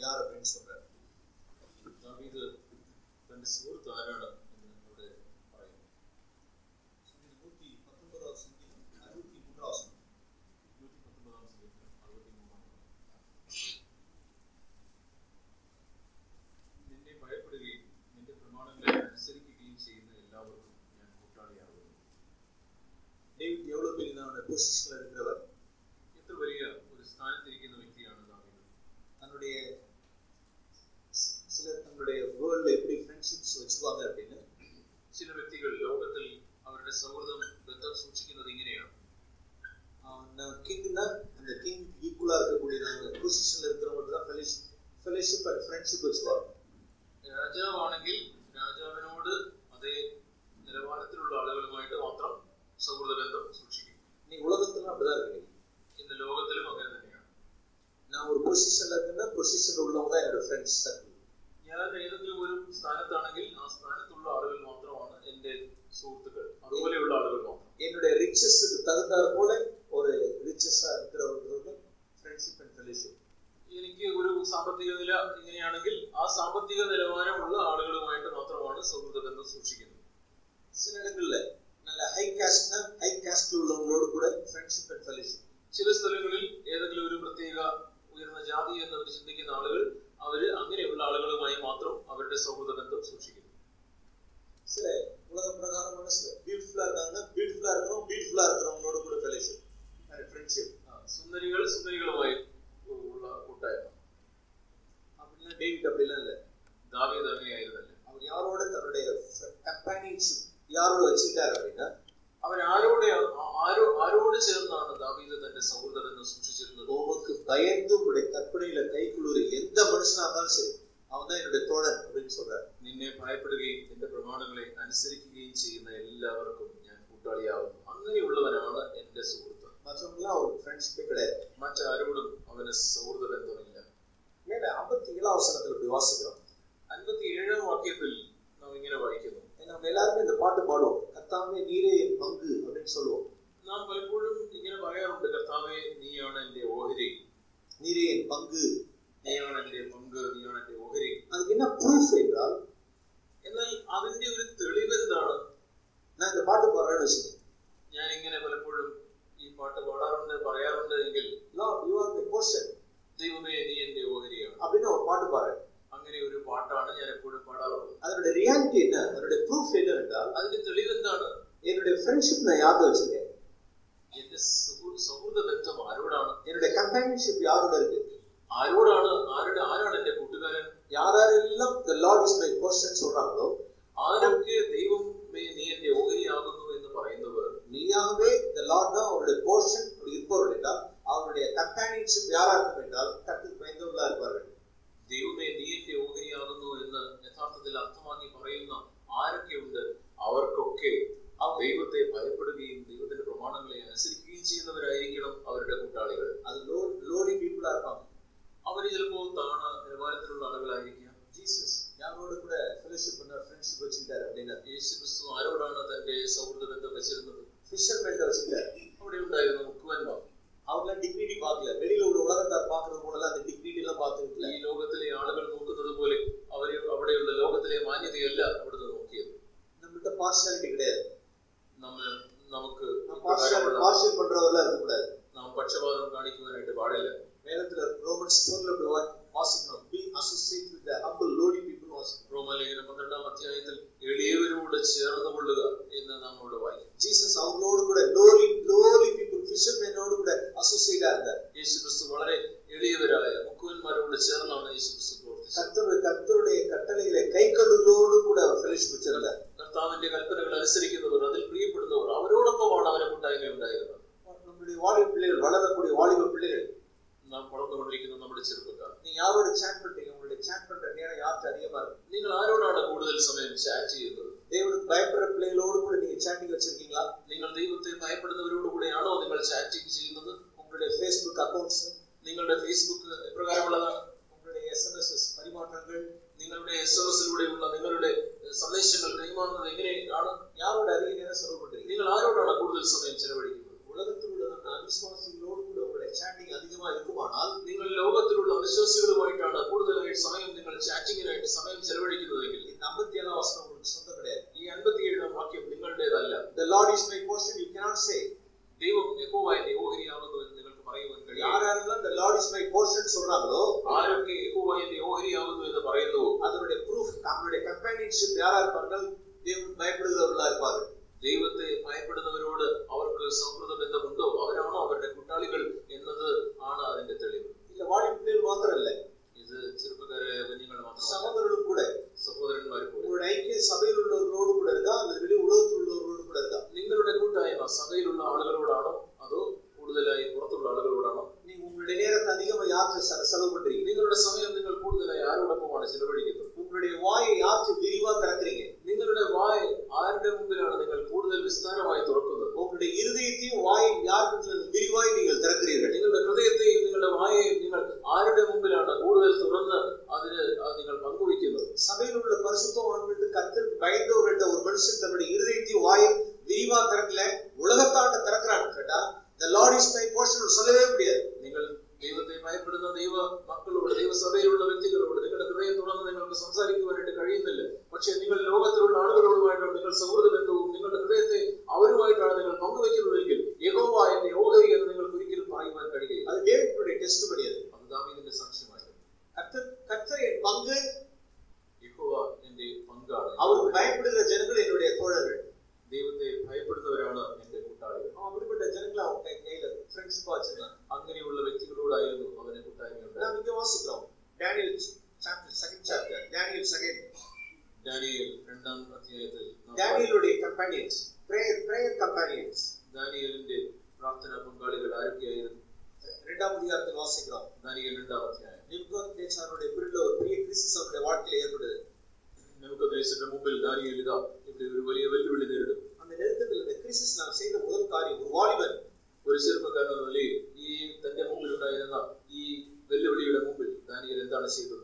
Companion யார் அப்படின்னு சொல்றாரு ദാവീദ് തന്റെ സുഹൃത്ത് ആരാണ് എന്ന് ഇവിടെ പറയുന്നു நூத்தி பத்தொன்பதாவது சங்கீதம் அறுபத்தி மூன்றாவது சங்கீதம். നൂറ്റി പത്തൊമ്പതാം സംഗീതം അറുപത്തി മൂന്നാം നിന്നെ ഭയപ്പെടുകയും നിന്റെ പ്രമാണങ്ങളെ അനുസരിക്കുകയും ചെയ്യുന്ന എല്ലാവർക്കും ഞാൻ കൂട്ടാളിയാകുന്നു டேவிட் எவ்வளவு பெரிய பொசிஷன்ல இருக்கிறவர் എത്ര വലിയ ഒരു സ്ഥാനത്തിരിക്കുന്ന വ്യക്തിയാണ് ദാവീദ് தன்னுடைய ஃப்ரெண்ட்ஷிப்ஸ் வச்சுக்குவாங்க அப்படின்னு ചില വ്യക്തികൾ ലോകത്തിൽ അവരുടെ സൗഹൃദം ബന്ധം സൂക്ഷിക്കുന്നത് ഇങ്ങനെയാണ് கிங்னா அந்த கிங் ஈக்குவலா இருக்கக்கூடியதாங்க பொசிஷன்ல இருக்கிறவங்களுக்கு தான் ஃபெலோஷிப் ஃபெலோஷிப் அண்ட் ஃப்ரெண்ட்ஷிப் வச்சுக்குவாங்க രാജാവാണെങ്കിൽ രാജാവിനോട് അതേ നിലവാരത്തിലുള്ള ആളുകളുമായിട്ട് മാത്രം സൗഹൃദ ബന്ധം സൂക്ഷിക്കും நீ உலகத்துல அப்படிதான் இருக்கீங்க ഇന്ന് ലോകത്തിലും അങ്ങനെ തന്നെയാണ് நான் ஒரு பொசிஷன்ல இருக்கேன்னா பொசிஷன்ல உள்ளவங்க தான் என்னோட ஃப்ரெண்ட்ஸ் சர்க்கிள் ഞാൻ ഏതെങ്കിലും ഒരു സ്ഥാനത്താണെങ്കിൽ ആ സ്ഥാനത്തുള്ള ആളുകൾ മാത്രമാണ് എൻ്റെ സുഹൃത്തുക്കൾ അതുപോലെയുള്ള ആളുകൾ മാത്രം என்னுடைய ரிச்சஸுக்கு தகுந்தாற் போல ஒரு ரிச்சஸா இருக்கிறவர்களுக்கு ஃப்ரெண்ட்ஷிப் அண்ட் ஃபெலோஷிப் എനിക്ക് ഒരു സാമ്പത്തിക നില ഇങ്ങനെയാണെങ്കിൽ ആ സാമ്പത്തിക നിലവാരമുള്ള ആളുകളുമായിട്ട് മാത്രമാണ് സൗഹൃദ ബന്ധം സൂക്ഷിക്കുന്നത് சில இடங்கள்ல நல்ல ஹை காஸ்ட்னா ஹை காஸ்ட்ல உள்ளவங்களோடு கூட ஃப்ரெண்ட்ஷிப் அண்ட் ஃபெலோஷிப் ചില സ്ഥലങ്ങളിൽ ഏതെങ്കിലും ഒരു പ്രത്യേക ഉയർന്ന ജാതി എന്നവർ ചിന്തിക്കുന്ന ആളുകൾ അവര് അങ്ങനെയുള്ള ആളുകളുമായി മാത്രം അവരുടെ സൗഹൃദ ബന്ധം സൂക്ഷിക്കുന്നു சில உலக பிரகாரமான சில பியூட்டிஃபுல்லா இருக்காங்கன்னா பியூட்டிஃபுல்லா இருக்கிறோம் பியூட்டிஃபுல்லா இருக்கிறவங்களோட கூட ஃபெலோஷிப் அண்ட் ஃப்ரெண்ட்ஷிப் ആ, സുന്ദരികൾ സുന്ദരികളുമായി ഉള്ള കൂട്ടായ്മ அப்படின்னா டேவிட் அப்படிலாம் இல்லை ദാവീദ് അങ്ങനെയായിരുന്നല്ലേ அவர் யாரோட தன்னுடைய கம்பானியன்ஷிப் யாரோட வச்சுக்கிட்டாரு அப்படின்னா അവരാരോടെ ആരോ ആരോട് ചേർന്നാണ് ദാവീദ് തന്റെ സൗഹൃദ ബന്ധം സൂക്ഷിച്ചിരുന്നത് உமக்கு பயந்து உங்களுடைய கற்பனையில கை குளிர் எந்த மனுஷனா இருந்தாலும் சரி அவன் தான் என்னுடைய தோழன் அப்படின்னு சொல்றாரு നിന്നെ ഭയപ്പെടുകയും നിന്റെ പ്രമാണങ്ങളെ അനുസരിക്കുകയും ചെയ്യുന്ന എല്ലാവർക്കും ഞാൻ കൂട്ടാളിയാകുന്നു അങ്ങനെയുള്ളവനാണ് എന്റെ സുഹൃത്ത് மற்றவங்களாம் அவருக்கு ஃப்ரெண்ட்ஷிப்பே கிடையாது മറ്റാരോടും അവന് സൗഹൃദ ബന്ധമില്ല மேல ஐம்பத்தி ஏழாம் வசனத்துல இப்படி வாசிக்கிறோம் ചാറ്റിംഗ് വെച്ചിരിക്കീங்களா നിങ്ങൾ ദൈവത്തെ ഭയപ്പെടുന്നവരോടുകൂടെയാണോ നിങ്ങൾ ചാറ്റിംഗ് ചെയ്യുന്നത്? നിങ്ങളുടെ ഫേസ്ബുക്ക് അക്കൗണ്ട്സ് നിങ്ങളുടെ ഫേസ്ബുക്ക് എപ്രകാരമുള്ളതാണ്? നിങ്ങളുടെ എസ് എൻ എസ് എസ് പരിമാറ്റങ്ങൾ നിങ്ങളുടെ എസ് എം എസിലൂടെയുള്ള നിങ്ങളുടെ സന്ദേശങ്ങൾ കൈമാറുന്നത് എങ്ങനെയാണ്? യാരോട് അറിയിക്കുന്ന ശ്രമപ്പെട്ടത് നിങ്ങൾ ആരോടാണ് കൂടുതൽ സമയം ചെലവഴിക്കുന്നത്? ഉലകത്തിലുള്ള നമ്മുടെ അവിശ്വാസികളോടുകൂടെ ഉള്ള ചാറ്റിംഗ് അധികമായി നിൽക്കുവാണാൽ നിങ്ങൾ ലോകത്തിലുള്ള അവിശ്വാസികളുമായിട്ടാണ് കൂടുതലായി സമയം നിങ്ങൾ ചാറ്റിങ്ങിനായിട്ട് സമയം ചെലവഴിക്കുന്നതെങ്കിൽ അമ്പത്തിയേഴാം വർഷം Lord is my portion you cannot say ദൈവം യഹോവ എന്റെ ഓഹരിയാകുന്നു എന്ന് നിങ്ങൾക്ക് പറയുവാൻ കഴിയും. ആരാരെല്ലാം the lord is my portion சொல்றாங்களோ? ആരൊക്കെ യഹോവ എന്റെ ഓഹരിയാകുന്നു എന്ന് പറയുന്നു? അതിനുടെ പ്രൂഫ് നമ്മുടെ കമ്പാനിയൻഷിപ്പ് யாரா இருப்பார்கள்? தேவன் பயப்படுகிறவர்களா இருப்பார்கள் ദൈവത്തെ ഭയപ്പെടുന്നവരോട് അവർക്ക് സൗഹൃദം காரியம் எளிதா இப்படி ஒரு வெளியே வெல்லுவிழி நேரிடும் அந்த நெருக்கத்தில் இந்த கிரிசிஸ் நான் செய்த முதல் காரியம் ஒரு வாலிபன். ഒരു ചെറുപ്പക്കാരൻ ഈ തന്റെ മുമ്പിലുണ്ടായിരുന്ന ഈ വെല്ലുവിളിയുടെ മുമ്പിൽ ദാനിയൽ എന്താണ് ചെയ്തത്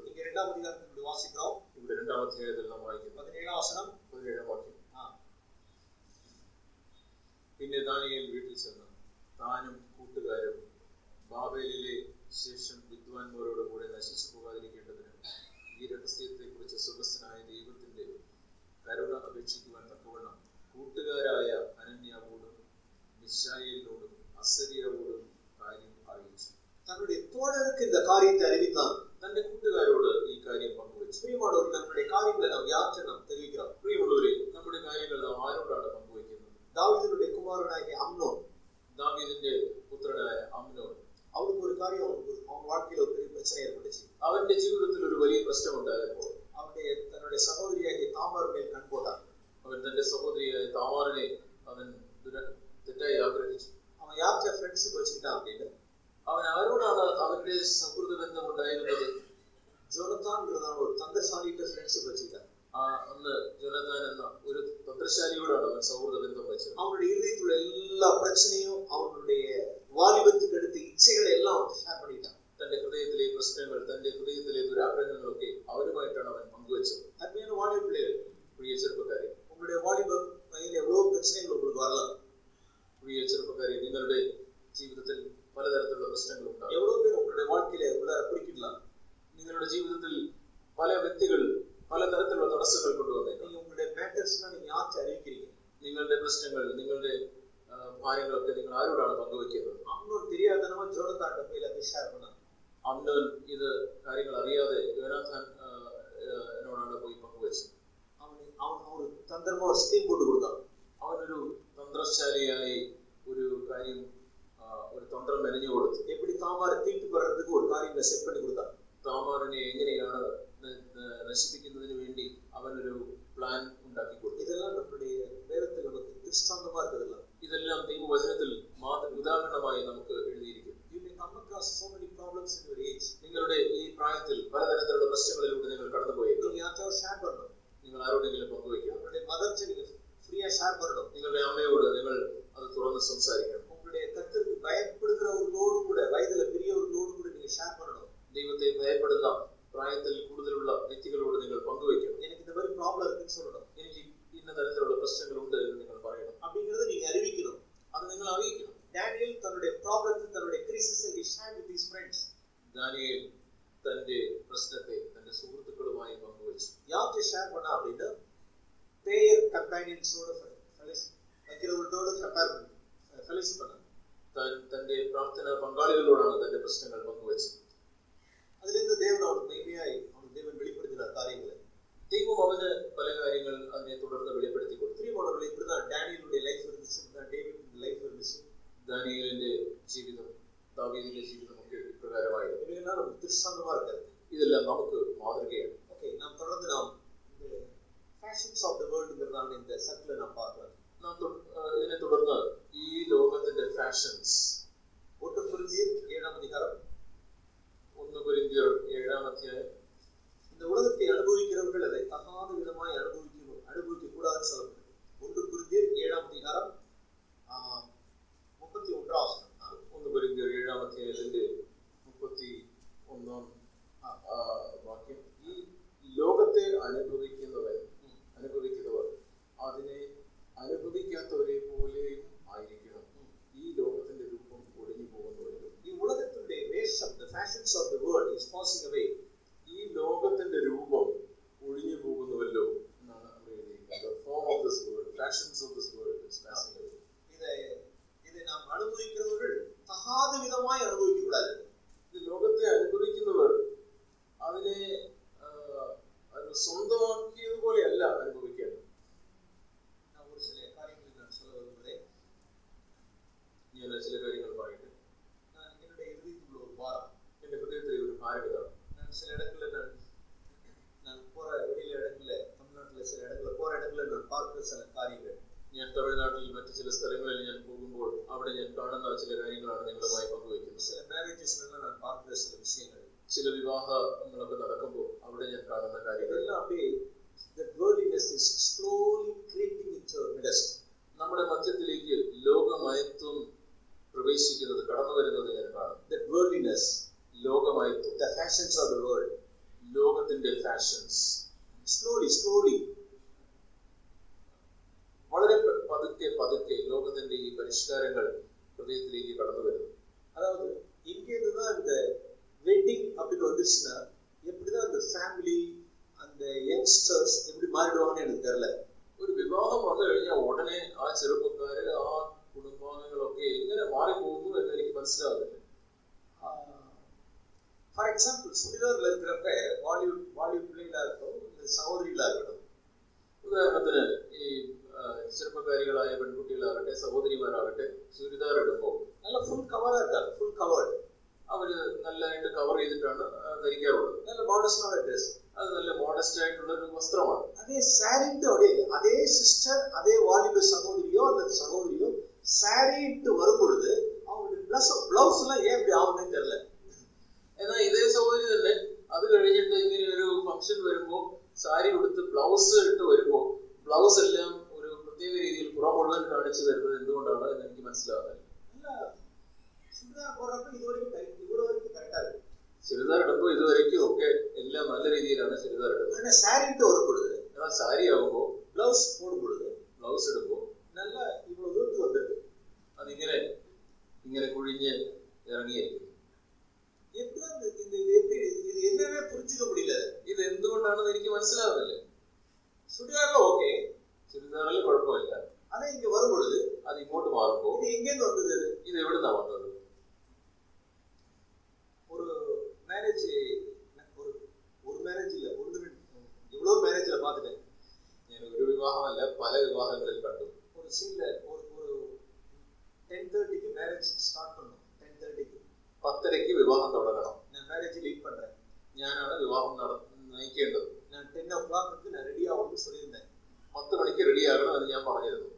വിഷയങ്ങളാണ് നിങ്ങളുമായി പങ്കുവയ്ക്കുന്നത്. ഭാരത ചില വിഷയങ്ങൾ. ചില വിവാഹങ്ങളൊക്കെ നടക്കുമ്പോൾ അവിടെ ഞാൻ കാണുന്ന കാര്യങ്ങൾ. നമ്മുടെ മധ്യത്തിലേക്ക് ലോകമയത്വം പ്രവേശിക്കുന്നത് കടന്നു വരുന്നത് ഞാൻ കാണും ലോകമയത്വം. The fashions of the world ലോകത്തിന്റെ ഫാഷൻസ് സ്ലോലി സ്ലോലി വളരെ പതുക്കെ പതുക്കെ ലോകത്തിന്റെ ഈ പരിഷ്കാരങ്ങൾ ഹൃദയത്തിലേക്ക് കടന്നു വരുന്നു அதாவது இங்கேருந்து தான் இந்த வெட்டிங் அப்படின்னு வந்துருச்சுன்னா எப்படிதான் அந்த ஃபேமிலி அந்த யங்ஸ்டர்ஸ் எப்படி மாறிடுவாங்கன்னு எனக்கு தெரியல ഒരു വിവാഹം വന്നു കഴിഞ്ഞാൽ ഉടനെ ആ ചെറുപ്പക്കാര് ആ കുടുംബാംഗങ്ങളൊക്കെ എങ്ങനെ മാറിപ്പോകുന്നു എന്ന് എനിക്ക് മനസ്സിലാകുന്നില്ല ஃபார் எக்ஸாம்பிள் சுடிதாரில் இருக்கிறப்ப பாலிவுட் பாலிவுட் பிள்ளைகளா இருக்கட்டும் இல்லை சகோதரிகளா இருக்கட்டும் ഉദാഹരണത്തിന് ഈ ആ, ചെറുപ്പക്കാരികളായ പെൺകുട്ടികളാകട്ടെ സഹോദരിമാരാകട്ടെ ചുരിദാർ ഇടുമ്പോൾ நல்லா ஃபுல் கவராக இருக்காங்க ஃபுல் கவர்டு അവര് നല്ലതായിട്ട് കവർ ചെയ്തിട്ടാണ് ആ, ധരിക്കാറുള്ളത് நல்ல மாடஸ்டான ட்ரெஸ் അത് നല്ല മോഡസ്റ്റ് ആയിട്ടുള്ള ഒരു വസ്ത്രമാണ് அதே சாரின்ட்டு அப்படியே அதே சிஸ்டர் அதே வாலிப சகோதரியோ அல்லது சகோதரியோ சாரின்ட்டு வரும் பொழுது அவங்களுடைய பிளஸ் பிளவுஸ் எல்லாம் ஏன் இப்படி ஆகுதுன்னு தெரியல എന്നാൽ ഇതേ സഹോദരി തന്നെ അത് കഴിഞ്ഞിട്ട് ഇങ്ങനെ ഒരു ഫംഗ്ഷൻ വരുമ്പോൾ സാരി ഉടുത്ത് ബ്ലൗസ് ഇട്ട് വരുമ്പോൾ ബ്ലൗസ് എല്ലാം ഒരു പ്രത്യേക രീതിയിൽ പുറം കാണിച്ചു തരുന്നത് എന്തുകൊണ്ടാണ് എന്ന് എനിക്ക് മനസ്സിലാവുന്നത് ചെറുതാർ ഇടുമ്പോ ഇതുവരയ്ക്കും ഒക്കെ എല്ലാം നല്ല രീതിയിലാണ് ചെറുതാർ ഇടുന്നത്. സാരി ഇട്ട് ഉറപ്പെടുത് ആ സാരി ആവുമ്പോ ബ്ലൗസ് പോടുമ്പോഴത് ബ്ലൗസ് എടുക്കുമ്പോ നല്ല അതിങ്ങനെ ഇങ്ങനെ കുഴിഞ്ഞ് ഇറങ്ങിയായിരിക്കും ഇത് എന്തുകൊണ്ടാണെന്ന് എനിക്ക് മനസ്സിലാവുന്നില്ല. സുഡിയാറിലോ ഓക്കെ. சிறிதளவில் குழப்பமில்ல. ஆனா இங்க வரும் பொழுது அது இங்கோட்டு மாறும்போ இது எங்கேருந்து வந்தது இது எவ்வளவு தான் வந்தது ஒரு மேரேஜ் ஒரு ஒரு மேரேஜ் இல்ல ஒரு எவ்வளோ மேரேஜ்ல பார்த்துட்டேன் எனக்கு ஒரு விவாகம் இல்ல பல விவாகங்களில் கட்டும் ஒரு சிங்கில ஒரு ஒரு டென் தேர்ட்டிக்கு மேரேஜ் ஸ்டார்ட் பண்ணும் டென் தேர்ட்டிக்கு பத்தரைக்கு விவாகம் தொடங்கணும் நான் மேரேஜ் லீட் பண்றேன் ஞானோட விவாகம் நட நயிக்கேண்டது நான் டென் ஓ கிளாக்கு நான் ரெடி சொல்லியிருந்தேன் പത്ത് മണിക്ക് റെഡിയാകണം എന്ന് ഞാൻ പറഞ്ഞിരുന്നു.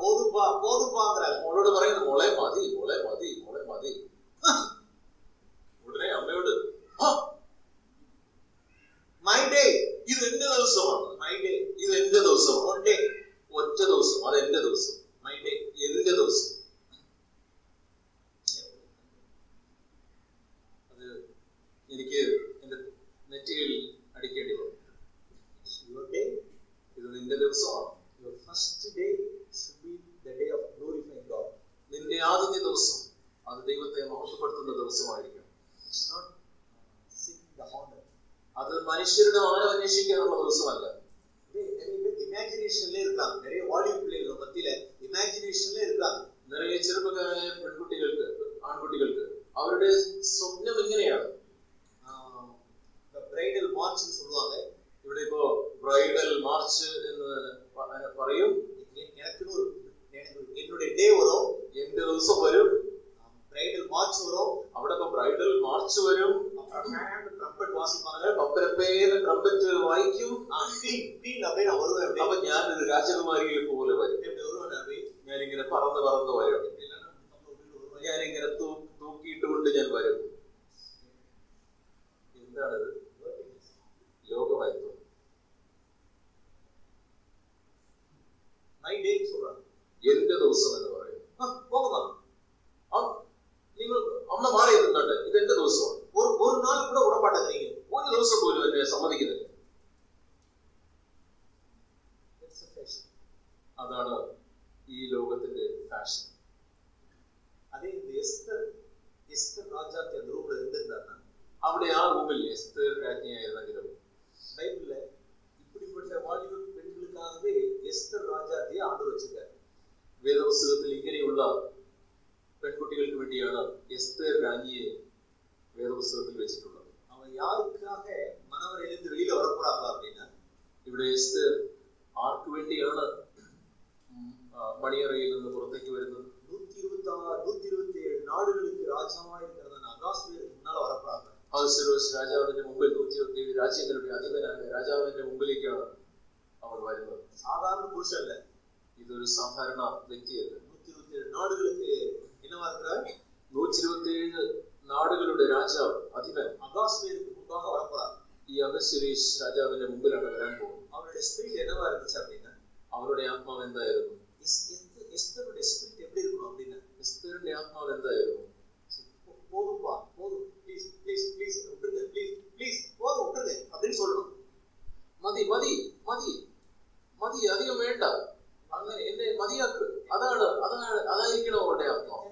போதுப்பா போதுப்பாங்கிற உன்னோட வரையும் மொழை மதி மொழை மதி மொழை மதி. அவர் வருவார் சாதாரண புருஷன் இல்ல இது ஒரு சாதாரண வியக்தி அல்ல நூத்தி இருபத்தி ஏழு நாடுகளுக்கு என்னவா இருக்கிறார்? நூற்றி இருபத்தி ஏழு நாடுகளுடைய ராஜா அதிபர். அகாஸ்மீருக்கு முன்பாக வரப்போறார். அகசுரேஷ் ராஜாவின் முன்பிலான வரான் போகும் அவருடைய ஸ்பிரிட் என்னவா இருந்துச்சு அப்படின்னா? அவருடைய ஆத்மா வெந்தா இருக்கும் எஸ்தருடைய ஸ்பிரிட் எப்படி இருக்கணும் அப்படின்னா? எஸ்தருடைய ஆத்மா வெந்தா இருக்கும் போதும்பா போதும் ப்ளீஸ் ப்ளீஸ் ப்ளீஸ் விட்டுருங்க. ப்ளீஸ் ப்ளீஸ் போதும் விட்டுருங்க. அப்படின்னு சொல்லணும். மதி மதி மதி മതി അധികം വേണ്ട അങ്ങനെ എന്നെ മതിയാക്ക് അതാണ് അതാണ് അതായിരിക്കണം അവരുടെ അർത്ഥം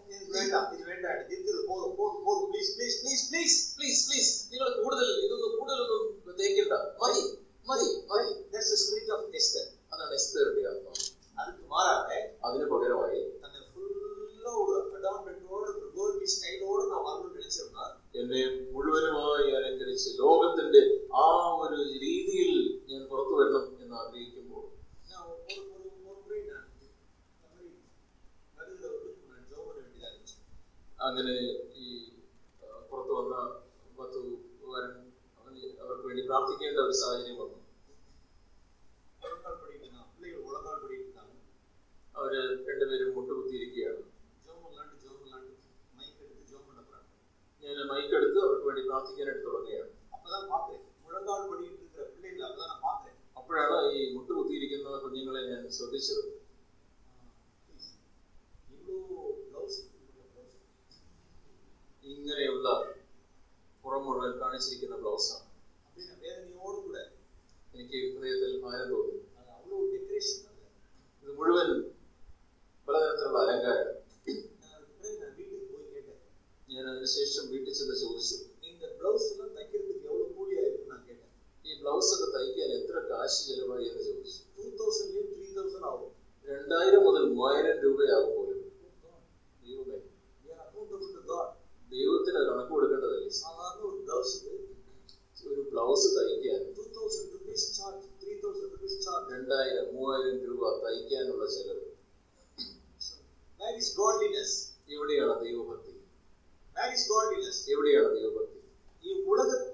നിങ്ങൾ കൂടുതൽ ഇതൊന്നും കൂടുതലൊന്നും തേക്കണ്ട മതി മതി മതി സ്പിരിറ്റ് ഓഫ് എസ്റ്റർ അതാണ് എസ്റ്ററുടെ അർത്ഥം அதுக்கு மாறாக അതിന് പകരമായി തന്നെ ഫുള്ളോട് അഡോപ്റ്റഡോട് ഗോൾഡ് സ്റ്റൈലോട് നാം വരണം നിனைച്ചിരുന്നാൽ എന്നെ മുഴുവനുമായി അലങ്കരിച്ച് ലോകത്തിന്റെ ആ ഒരു രീതിയിൽ ഞാൻ പുറത്തു വരണം എന്ന് ആഗ്രഹിക്കുമ്പോൾ അങ്ങനെ ഈ പുറത്തു വന്ന പത്തു അവർക്ക് വേണ്ടി പ്രാർത്ഥിക്കേണ്ട ഒരു സാഹചര്യം വന്നു. അവർ രണ്ടുപേരും മുട്ടുകുത്തിയിരിക്കുകയാണ്. ഞാൻ മൈക്ക് എടുത്ത് അവർക്ക് വേണ്ടി പ്രാർത്ഥിക്കാനായിട്ട് തുടങ്ങുകയാണ് அப்பதான் பாக்குறேன் முழங்கால் படிட்டு இருக்கிற பிள்ளைகளை அப்பதான் நான் பாக்குறேன் അപ്പോഴാണ് ഈ മുട്ടുകുത്തിയിരിക്കുന്ന കുഞ്ഞുങ്ങളെ ഞാൻ ശ്രദ്ധിച്ചത് இவ்வளோ ப்ளவுஸ் ഇങ്ങനെയുള്ള പുറം മുഴുവൻ കാണിച്ചിരിക്കുന്ന ബ്ലൗസാണ് அப்படின்னு வேதனையோடு கூட എനിക്ക് ഹൃദയത്തിൽ ഭാരം തോന്നി அது அவ்வளோ டெக்கரேஷன் அது ഇത് മുഴുവൻ പലതരത്തിലുള്ള അലങ്കാരം ഞാൻ അതിനുശേഷം വീട്ടിൽ ചെന്ന് ചോദിച്ചു இந்த ப்ளவுஸ் எல்லாம் தைக்கிறதுக்கு எவ்வளவு கூலியா இருக்குன்னு நான் கேட்டேன் ഈ ബ്ലൗസ് ഒക്കെ തയ്ക്കാൻ എത്ര കാശ് ചെലവായി എന്ന് ചോദിച്ചു டூ தௌசண்ட்லேயும் த்ரீ தௌசண்ட் ஆகும் രണ്ടായിരം മുതൽ മൂവായിരം രൂപയാകും പോലും ദൈവമേ We are accountable to God. ദൈവത്തിന് കണക്ക് കൊടുക്കേണ്ടതല്ലേ சாதாரண ஒரு ப்ளவுஸுக்கு ഒരു ബ്ലൗസ് തയ്ക്കാൻ two thousand rupees charge three thousand rupees charge രണ്ടായിരം മൂവായിരം രൂപ തയ്ക്കാനുള്ള ചെലവ് வேர் இஸ் காட்லினஸ் എവിടെയാണ് ദൈവഭക്തി ಗಾಡ್ ಇಸ್ ಗಾಡ್ಲಿನೆಸ್ ಎವಡಿ ಆರ್ ದೇವ ಭಕ್ತಿ ಈ ಉಲಗತ್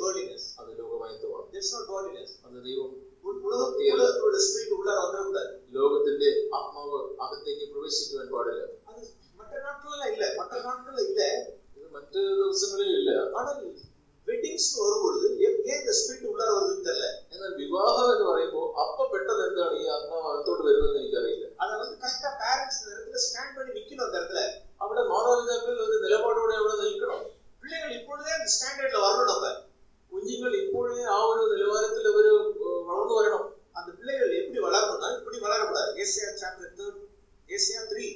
தட் இஸ் வேர்லினஸ் അത് ലോകമയത്വമാണ് தட்ஸ் நாட் காட்லினஸ் അത് ദൈവം உலகத்தோட ஸ்பிரிட் உள்ளார வந்துடக்கூடாது ലോകത്തിന്റെ ആത്മാവ് അകത്തേക്ക് പ്രവേശിക്കുവാൻ പാടില്ല அது மற்ற நாட்கள்ல இல்ல மற்ற நாட்கள்ல இல்ல ഇത് മറ്റ് ദിവസങ്ങളിൽ ഇല്ല ஆனால் வெட்டிங்ஸ் வரும்பொழுது ஏன் ஏன் இந்த ஸ்பிரிட் உள்ளார வருதுன்னு தெரியல എന്നാൽ വിവാഹം എന്ന് പറയുമ്പോൾ അപ്പ പെട്ടെന്ന് എന്താണ് ഈ ആത്മാവ് അകത്തോട്ട് വരുന്നത് എനിക്കറിയില്ല அதை வந்து கரெக்டா பேரண்ட்ஸ் இந்த இடத்துல ஸ்டாண்ட் பண்ணி நிக்கணும் அந்த இடத்துல അവിടെ മാതാപിതാക്കൾ ഒരു നിലപാടോടെ അവിടെ നിൽക്കണം பிள்ளைகள் இப்பொழுதே அந்த ஸ்டாண்டர்ட்ல வரணும் நம்ம കുഞ്ഞുങ്ങൾ ഇപ്പോഴേ ആ ഒരു നിലവാരത്തിൽ അവര് ഏഹ്, വളർന്നു വരണം அந்த பிள்ளைகள் எப்படி வளரணும்னா இப்படி வளரக்கூடாது Isaiah chapter third Isaiah three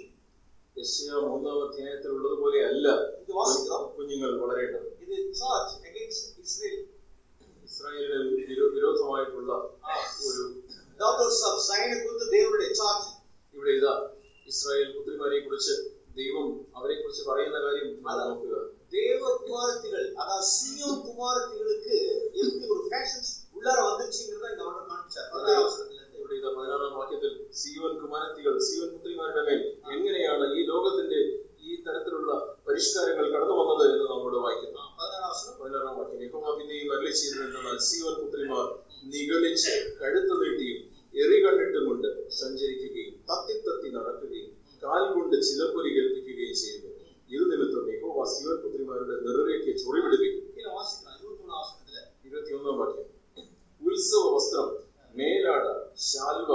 യശയ മൂന്നാം അധ്യായത്തിലുള്ളത് പോലെ അല്ല இது வாசிக்கிறோம் കുഞ്ഞുങ്ങൾ വളരേണ്ടത് இது சார்ஜ் அகைன்ஸ்ட் இஸ்ரேல் ഇസ്രായേലിന് വിരോ- വിരോധമായിട്ടുള്ള ഒരു டாட்டர்ஸ் ஆஃப் சைனை குறித்து தேவனுடைய சார்ஜ் ഇവിടെ ഇതാ ഇസ്രായേൽ പുത്രിമാരെ കുറിച്ച് ദൈവം അവരെ കുറിച്ച് പറയുന്ന കാര്യം നമ്മൾ നോക്കുക தேவ குமாரத்திகள் அதாவது சியோன் குமாரத்திகளுக்கு எப்படி ஒரு ஃபேஷன்ஸ் உள்ளார வந்துருச்சுங்கிறத இந்த ஆர்டர் காமிச்சார் பதினாறாம் ഇവിടെ പതിനാറാം വാക്യത്തിൽ സിയോൻ കുമാരത്തികൾ സിയോൻ എങ്ങനെയാണ് ഈ ലോകത്തിന്റെ ഈ തരത്തിലുള്ള പരിഷ്കാരങ്ങൾ കടന്നു വന്നത് നമ്മോട് വായിക്കുന്നു. പതിനാറാം വാക്യം യഹോവ പിന്നെയും അരളി ചെയ്തതെന്നാൽ സിയോൻ പുത്രിമാർ നിഗളിച്ച് കഴുത്ത് നീട്ടിയും എറി കണ്ടിട്ടും കൊണ്ട് സഞ്ചരിക്കുകയും തത്തി തത്തി നടക്കുകയും കാൽ കൊണ്ട് ചിലപ്പൊലി കേൾപ്പിക്കുകയും ചെയ്യും இது நிமித்தம் யெகோவா சிவபுத்திரிமாருடைய நிறைவேற்றிய சொறிவிடுவீர் இதில் வாசிக்கலாம் இருபத்தி மூணு வசனத்துல இருபத்தி ஒன்றாம் வாக்கியம் ഉത്സവ വസ്ത്രം മേലാട ശാൽവ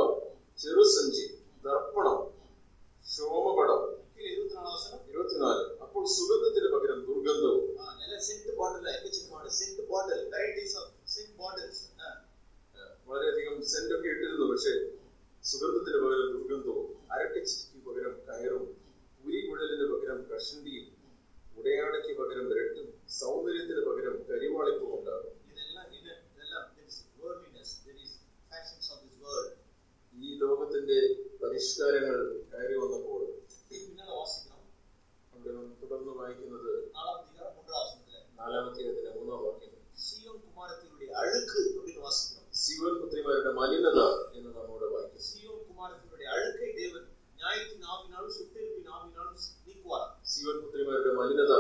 ചെറുസഞ്ചി ദർപ്പണം ക്ഷോമപടം. ഇരുപത്തിനാല് വസനം ഇരുപത്തിനാല്. അപ്പോൾ സുഗന്ധത്തിന് പകരം ദുർഗന്ധവും. Scent bottle scent bottle varieties of scent bottles വളരെയധികം സെന്റ് ഒക്കെ ഇട്ടിരുന്നു പക്ഷേ സുഗന്ധത്തിന് പകരം ദുർഗന്ധവും അരട്ടിച്ചിക്ക് പകരം കയറും. പിടിമുഴലിന് പകരം കഷണ്ടിയും ഉടയാടയ്ക്ക് പകരം രട്ടും സൗന്ദര്യത്തിന് പകരം കരിവാളിപ്പും ഉണ്ടാകും. ഈ ലോകത്തിന്റെ പരിഷ്കാരങ്ങൾ കയറി വന്നപ്പോൾ തുടർന്ന് വായിക്കുന്നത് നാലാമത്തെ മൂന്നാം വാക്യം. സിയോൻ കുമാരത്തിലൂടെ അഴുക്ക് വാസിക്കണം പുത്രിമാരുടെ മലിനത എന്ന് നമ്മോട് വായിക്കും സിയോൻ കുമാരത്തിലൂടെ അഴുക്കൈ ദേവൻ ನ್ಯಾಯಕ್ಕೆ ನಾವು ನಾಡು ಸಿಗ್ತೇವೆ ನಾವು ನಾಡು ನಿಕ್ಕುವ ಜೀವನ ಪುತ್ರಿ ಮಾರ್ಗ ಮಲಿನದ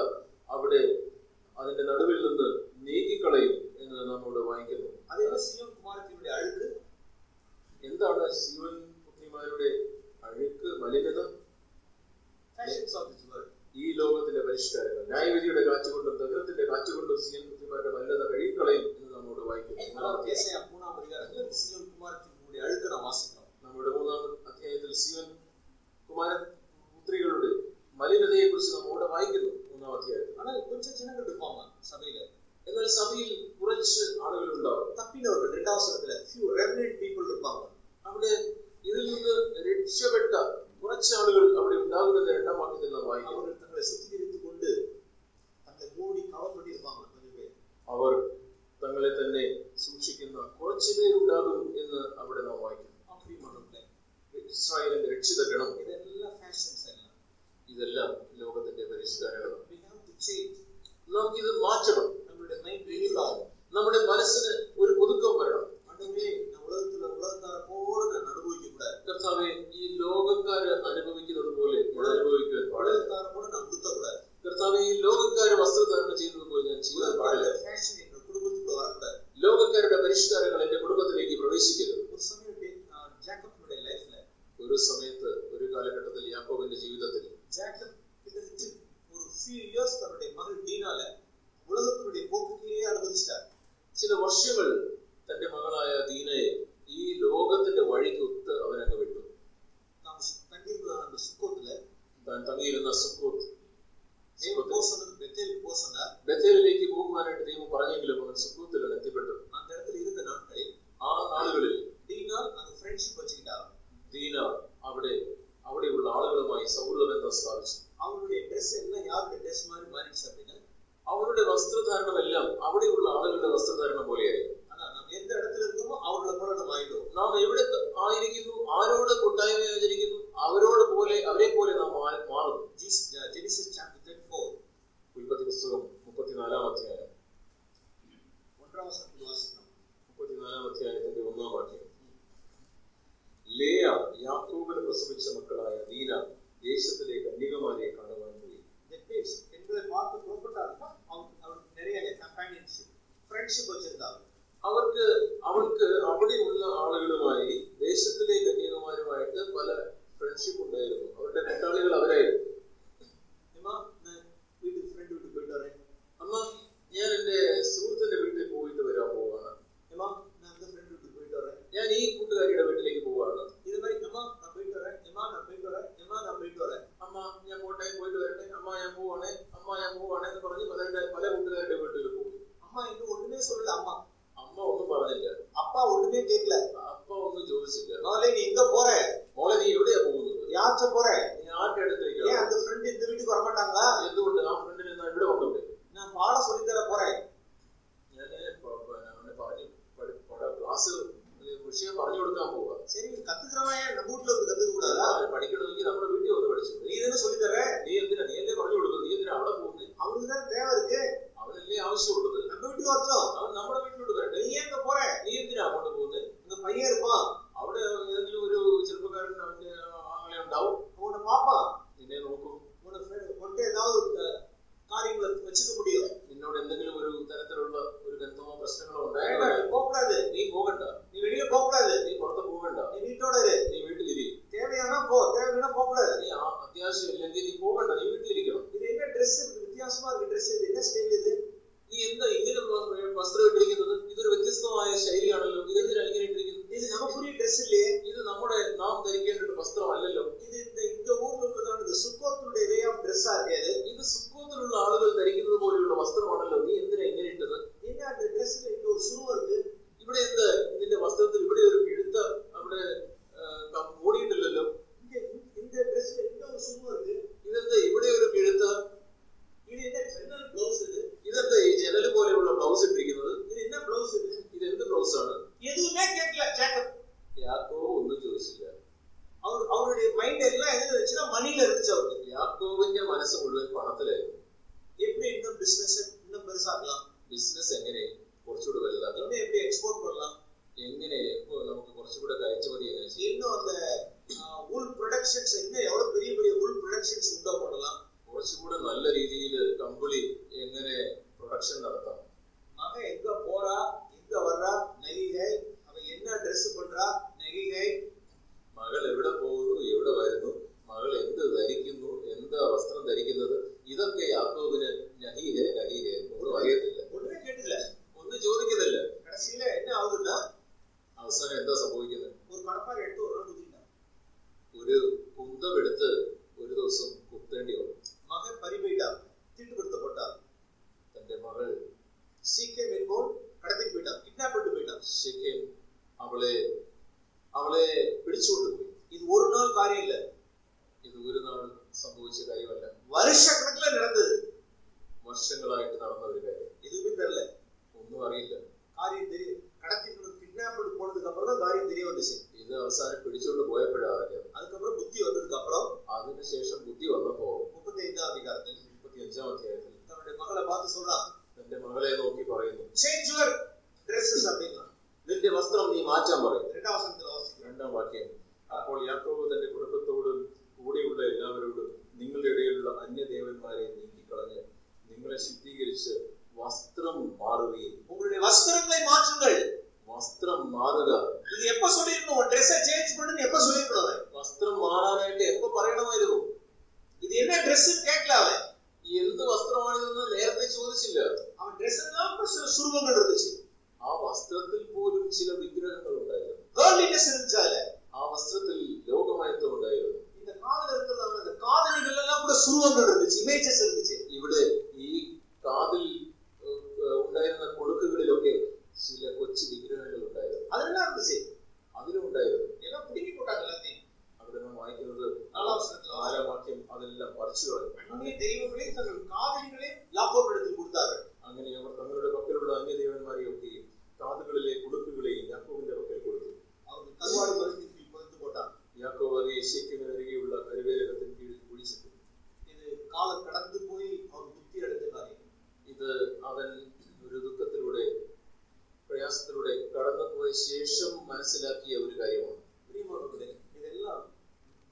വന്നതിന് ശേഷം മനസ്സിലാക്കിയ ഒരു കാര്യമാണ്. പ്രിയമുള്ളവരെ ഇതെല്ലാം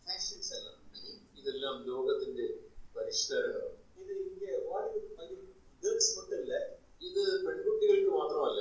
ഫാഷൻസ് അല്ല. ഇതെല്ലാം ലോകത്തിന്റെ പരിഷ്കരണമാണ് ഇത് ഇന്ത്യ വാടി പയ്യൻ ഗേൾസ് മൊത്തമല്ല ഇത് പെൺകുട്ടികൾക്ക് മാത്രമല്ല.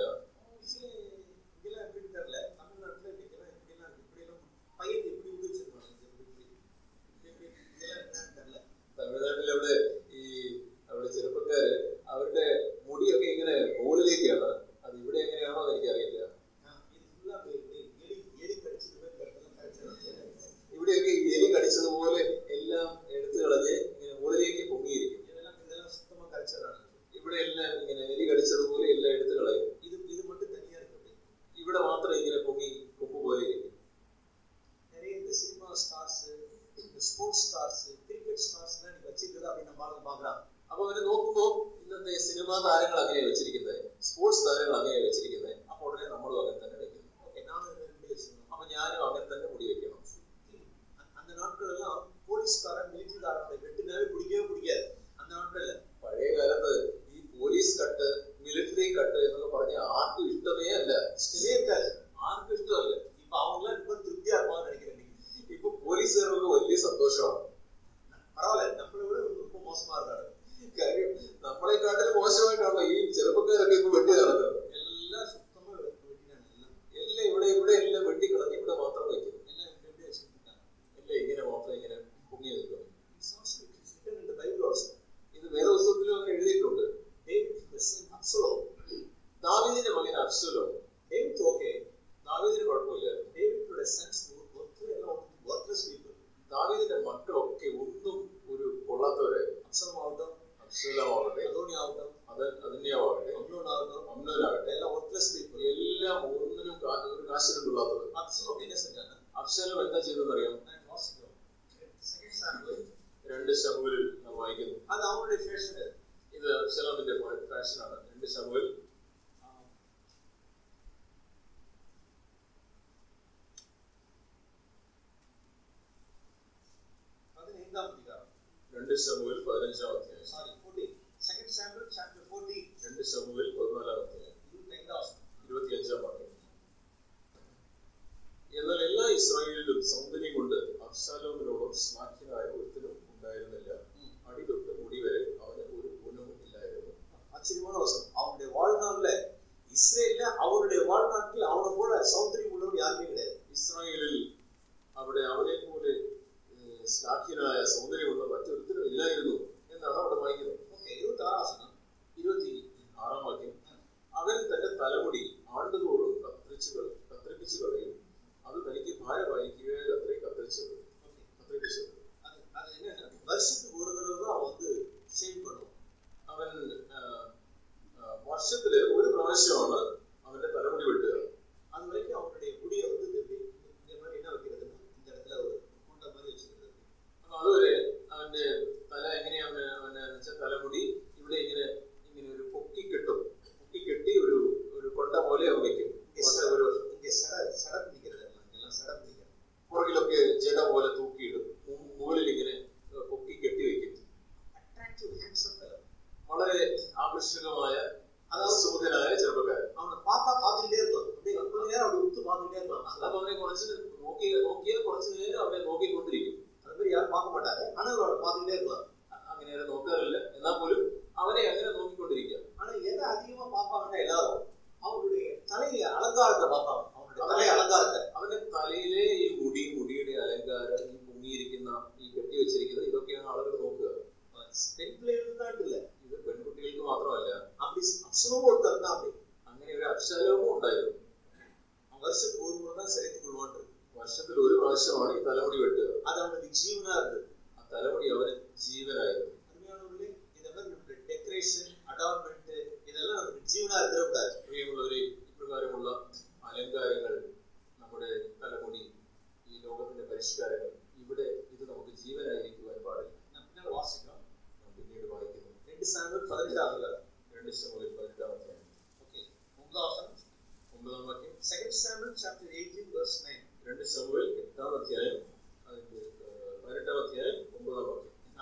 നിൽക്കുന്ന താരങ്ങൾ അങ്ങനെയാണ്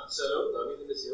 Absolut, da bin ich mit dir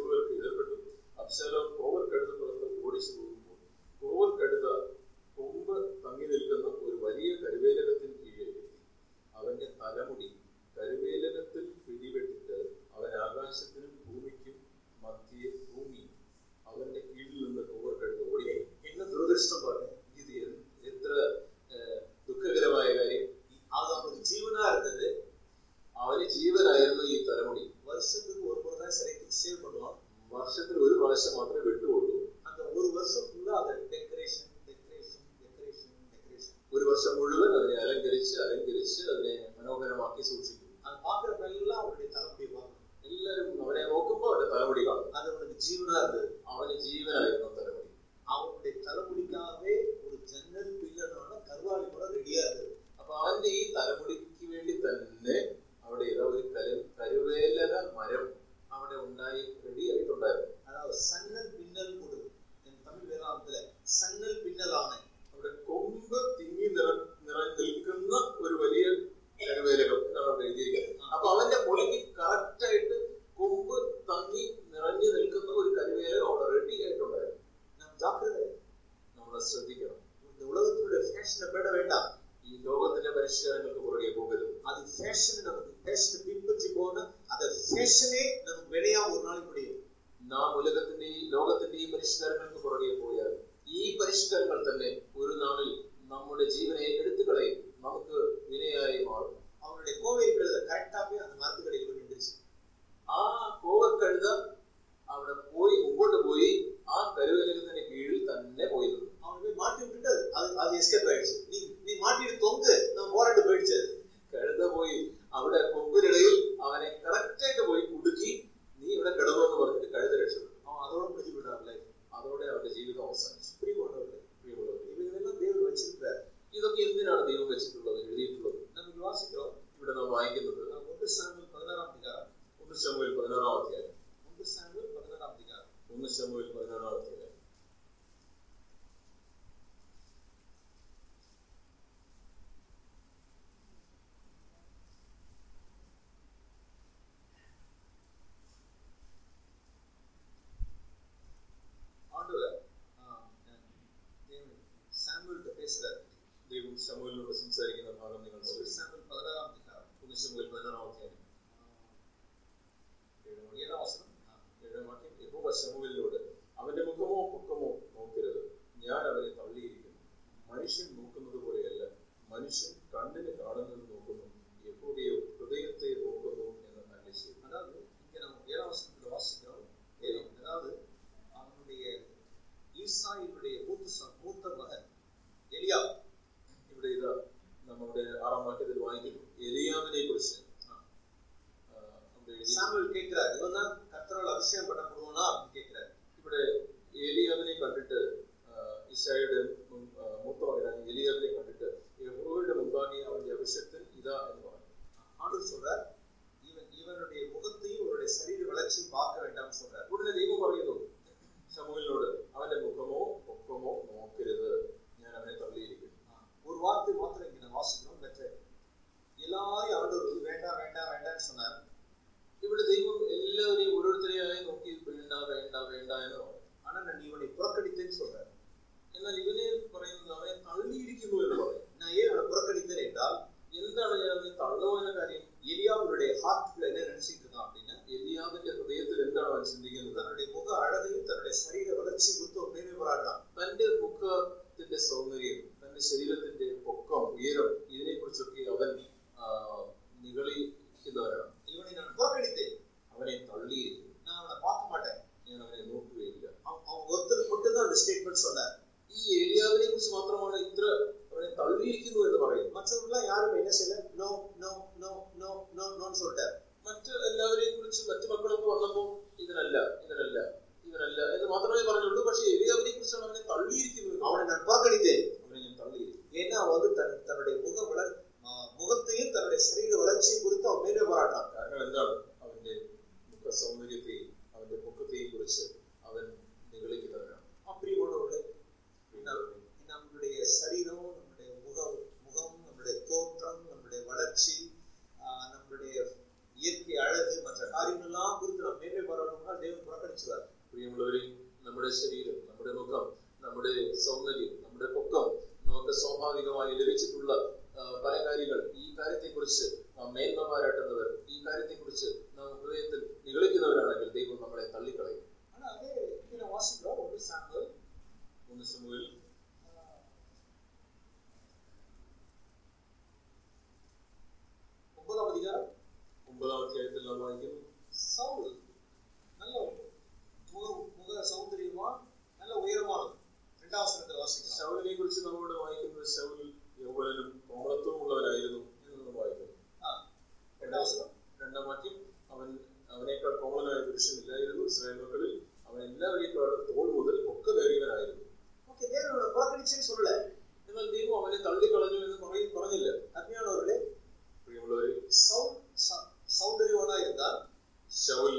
കുറിച്ച് നാം ഹൃദയത്തിൽ നിഗളിക്കുന്നവരാണെങ്കിൽ ദൈവം നമ്മളെ തള്ളിക്കളയും. ഒന്ന് സമൂഹത്തിൽ ഒമ്പതാം അധികാരം. ഒമ്പതാം അധ്യായത്തിൽ നാം വായിക്കും സൗണ്ട് നല്ല മുഖ നല്ല ഉയരമാണ്. രണ്ടാം സ്ഥലത്ത് വാസിക്കും സൗലിനെ കുറിച്ച് സൗൽ യൗവനും കോമളത്വം ഉള്ളവനായിരുന്നു എന്ന് നമ്മൾ വായിക്കുന്നു. രണ്ടാം സ്ഥലം അണ്ടമാക്കി അവൻ അവനേക്കാൾ കോമനായ പുരുഷനില്ലായിരുന്നു ഇസ്രായേൽ മക്കളിൽ അവൻ എല്ലാവരേക്കാളും തോൾ മുതൽ ഒക്കെ നേടിയവനായിരുന്നു ഓക്കെ ദേവനോട് പുറക്കടിച്ചു സൊല്ല എന്നാൽ ദൈവം അവനെ തള്ളിക്കളഞ്ഞു എന്ന് പറയും പറഞ്ഞില്ല. അഗ്നിയാണവരുടെ പ്രിയമുള്ളവരെ സൗ സൗന്ദര്യവാനായിരുന്ന ശൗൽ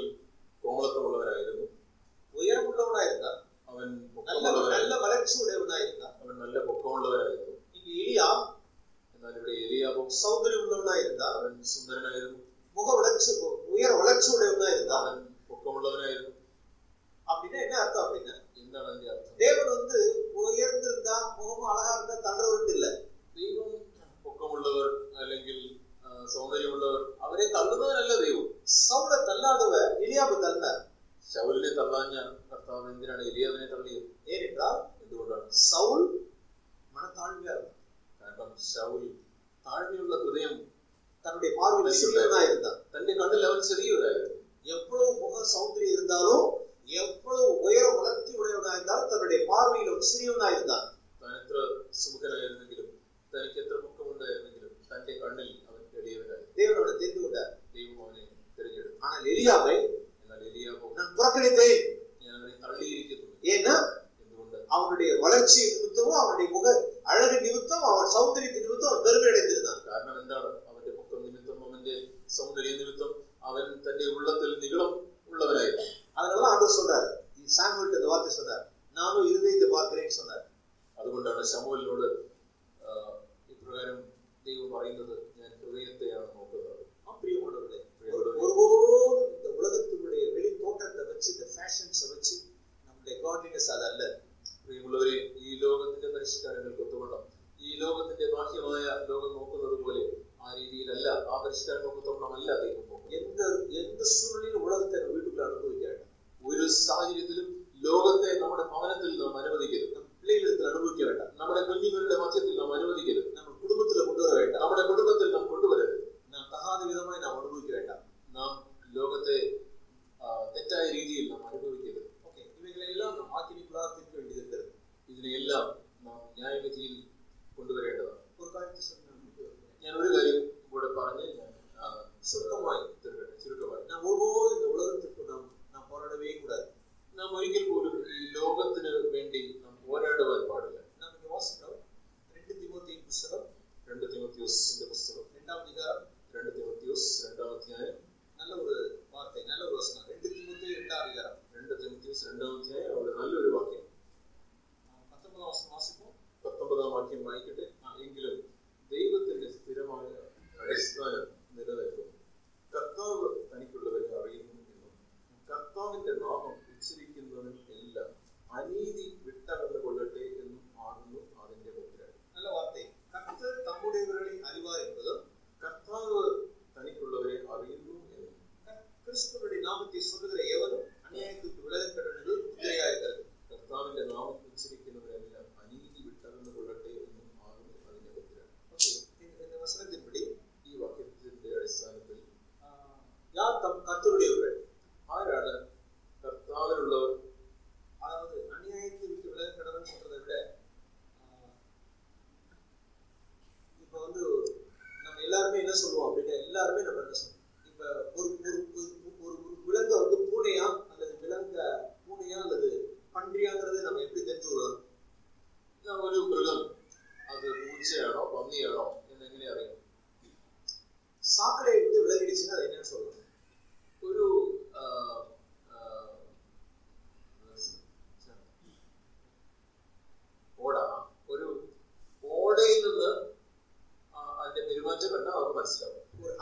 കോമളത്തമുള്ളവനായിരുന്നു ഉയരമുള്ളവനായിരുന്ന. അവൻ നല്ല വളർച്ചയുടേവനായിരുന്ന അവൻ നല്ല പൊക്കമുള്ളവനായിരുന്നു. ഇനി എലിയാം എന്നാൽ ഇവിടെ എലിയാവും. സൗന്ദര്യമുള്ളവനായിരുന്ന. അവൻ സുന്ദരനായിരുന്നു. முக வளர்ச்சி உயர வளர்ச்சி உடையவனா இருந்தால் അവൻ പൊക്കമുള്ളവനായിരുന്നു அப்படின்னா என்ன அர்த்தம் அப்படின்னா എന്താണ് അതിന്റെ അർത്ഥം தேவன் வந்து உயர்ந்திருந்தா முகமும் அழகா இருந்தா தள்ளுறவருக்கு இல்ல ദൈവം പൊക്കമുള്ളവർ അല്ലെങ്കിൽ ആ, സൗന്ദര്യമുള്ളവർ അവരെ തള്ളുന്നവനല്ല ദൈവം சவுல தள்ளாதவ எலியாபு தள்ளினார் ശൗലിനെ തള്ളാഞ്ഞ കർത്താവ് എന്തിനാണ് എലിയാവിനെ തള്ളിയത് ஏனென்றால் എന്തുകൊണ്ടാണ് சவுல் மனத்தாழ்மையா இருந்தான் കാരണം ശൗൽ താഴ്മയുള്ള ഹൃദയം தன்னுடைய பார்வையில் சிறியவனா இருந்தான் തന്റെ കണ്ണിൽ അവൻ ചെറിയവരായിരുന്നു எவ்வளவு முக சௌந்தரியம் இருந்தாலும் எவ்வளவு உயர வளர்ச்சி உடையவனா இருந்தாலும் தன்னுடைய பார்வையில் ஒரு சிறியவனா இருந்தான் താൻ എത്ര സുമുഖനായിരുന്നെങ്കിലും തനിക്ക് എത്ര മുഖമുണ്ടായിരുന്നെങ്കിലും തന്റെ കണ്ണിൽ അവൻ എളിയവനായി தேவனோட தெரிந்து கொண்டார் ദൈവം അവനെ തിരഞ്ഞെടുത്തു ஆனால் எலியாவை എന്നാൽ എലിയാവോ நான் புறக்கணித்தேன் ഞാൻ അവനെ തള്ളിയിരിക്കുന്നു ஏன்னா എന്തുകൊണ്ട് அவனுடைய வளர்ச்சி நிமித்தமும் அவனுடைய முக அழகு நிமித்தம் அவன் சௌந்தரியத்தின் நிமித்தம் அவன் பெருமை அடைந்திருந்தான் കാരണം എന്താണ് അവന്റെ പൊക്കം നിമിത്തം അവന്റെ സൗന്ദര്യ നിമിത്തം അവൻ തന്റെ തന്റെ ഉള്ളത്തിൽ നികളം ഉള്ളവനായിരുന്നു அதனால ஆண்டவர் சொல்றாரு சாமுவேல் இந்த வார்த்தை சொன்னார் நானும் இருதயத்தை பார்க்கிறேன்னு சொன்னார் അതുകൊണ്ടാണ് ശമുവലിനോട് ആ, ഇപ്രകാരം ദൈവം പറയുന്നത് ഞാൻ ഹൃദയത്തെയാണ് നോക്കുന്നത് பிரியமானவர்களே പ്രിയമുള്ളവരെ, ஒருபோதும் இந்த உலகத்தினுடைய வெளி தோற்றத்தை வச்சு இந்த ஃபேஷன்ஸை வச்சு நம்முடைய காட்லினஸ் அது அல்ல പ്രിയമുള്ളവരെ ഈ ലോകത്തിന്റെ പരിഷ്കാരങ്ങൾക്ക് ഒത്തുകൊള്ളം ഈ ലോകത്തിന്റെ ബാഹ്യമായ ലോകം നോക്കുന്നത് പോലെ ആ രീതിയിലല്ല ആ പരിഷ്കാരങ്ങൾക്കൊത്തവണമല്ല ദൈവം എന്ത് എന്ത് സൂര്യനും ഉള്ളതിന്റെ വീട്ടിൽ അനുഭവിക്കാനായിട്ട് ഒരു സാഹചര്യത്തിലും ലോകത്തെ നമ്മുടെ ഭവനത്തിൽ നാം അനുവദിക്കരുത്. പിള്ളേരിടത്തിൽ അനുഭവിക്കവേണ്ട നമ്മുടെ കുഞ്ഞുങ്ങളുടെ മധ്യത്തിൽ നാം അനുവദിക്കരുത്. നമ്മൾ കുടുംബത്തിൽ കൊണ്ടുവരവേണ്ട. നമ്മുടെ കുടുംബത്തിൽ നാം കൊണ്ടുവരരുത്. നാം തഹാതവിധമായി നാം അനുഭവിക്കേണ്ട. നാം ലോകത്തെ തെറ്റായ രീതിയിൽ നാം അനുഭവിക്കരുത്. ഓക്കെ ഇവയിലെല്ലാം നാം ആക്കിനി പ്രാർത്ഥിക്കേണ്ടി ഇതിനെല്ലാം നാം ന്യായവിധിയിൽ കൊണ്ടുവരേണ്ടതാണ്. ഒരു കാര്യത്തിൽ ഞാൻ ഒരു കാര്യം കൂടെ പറഞ്ഞ് ഞാൻ ആ, சுருக்கமாய் തീർക്കട്ടെ ചുരുക്കമായി நாம் ஒருபோதும் இந்த உலகத்திற்கு நாம் நாம் போராடவே கூடாது നാം ഒരിക്കൽ പോലും ഈ ലോകത്തിന് വേണ്ടി നാം പോരാടുവാൻ പാടില്ല நாம் இங்க வாசிக்கிறோம் ரெண்டு திமுத்தி புஸ்தகம் രണ്ട് തിമത്യോസിന്റെ പുസ്തകം இரண்டாம் அதிகாரம் രണ്ട് തിമത്യോസ് രണ്ടാം അധ്യായം நல்ல ஒரு வார்த்தை நல்ல ஒரு வசனம் ரெண்டு திமுத்தி இரண்டாம் அதிகாரம் രണ്ട് തിമത്യോസ് രണ്ടാം അധ്യായം അവിടെ നല്ലൊരു വാക്യം ஆஹ் பத்தொன்பதாம் வசனம் வாசிப்போம் പത്തൊമ്പതാം വാക്യം വായിക്കട്ടെ എങ്കിലും ദൈവത്തിന്റെ സ്ഥിരമായ അടിസ്ഥാനം നിലനിൽക്കും കർത്താവ് തനിക്കുള്ളവരെ അറിയുന്നു എന്നും കർത്താവിന്റെ നാമം ഉച്ചരിക്കുന്നവനും എല്ലാം അനീതി വിട്ടകന്നു കൊള്ളട്ടെ എന്നും ആകുന്നു അതിന്റെ മുദ്ര நல்ல வார்த்தை கர்த்தர் தம்முடையவர்களை அறிவார் என்பதும் കർത്താവ് തനിക്കുള്ളവരെ അറിയുന്നു എന്നും கிறிஸ்துவனுடைய நாமத்தை சொல்லுகிற எவரும் அநியாயத்துக்கு விலகப்படும் என்று முத்திரையா இருக்கிறது കർത്താവിന്റെ നാമം யார் தம் கத்தருடையவர்கள் ஆறான கர்த்தாவில் உள்ளவர். அதாவது அநியாயத்தை விட்டு விலக சொல்றதை விட இப்ப வந்து நம்ம எல்லாருமே என்ன சொல்லுவோம் அப்படின்னா எல்லாருமே நம்ம என்ன சொல்லுவோம்? இப்ப ஒரு ஒரு ஒரு விலங்கை வந்து பூனையா அல்லது விலங்க பூனையா அல்லது பன்றியாங்கிறது நம்ம எப்படி தெரிஞ்சு கொள்ளலாம் நான் ஒரு மிருகம் அது பூச்சையானோ இடம் என்ன எங்கேயும் அறியும் சாக்கடையை விட்டு விலகிடுச்சுன்னா அது என்னன்னு சொல்லுவோம் ഒരു ഓട ഒരു ഓടയിൽ നിന്ന് അതിന്റെ പെരുമാറ്റം കണ്ടാൽ അവർക്ക് മനസ്സിലാവും. ஒரு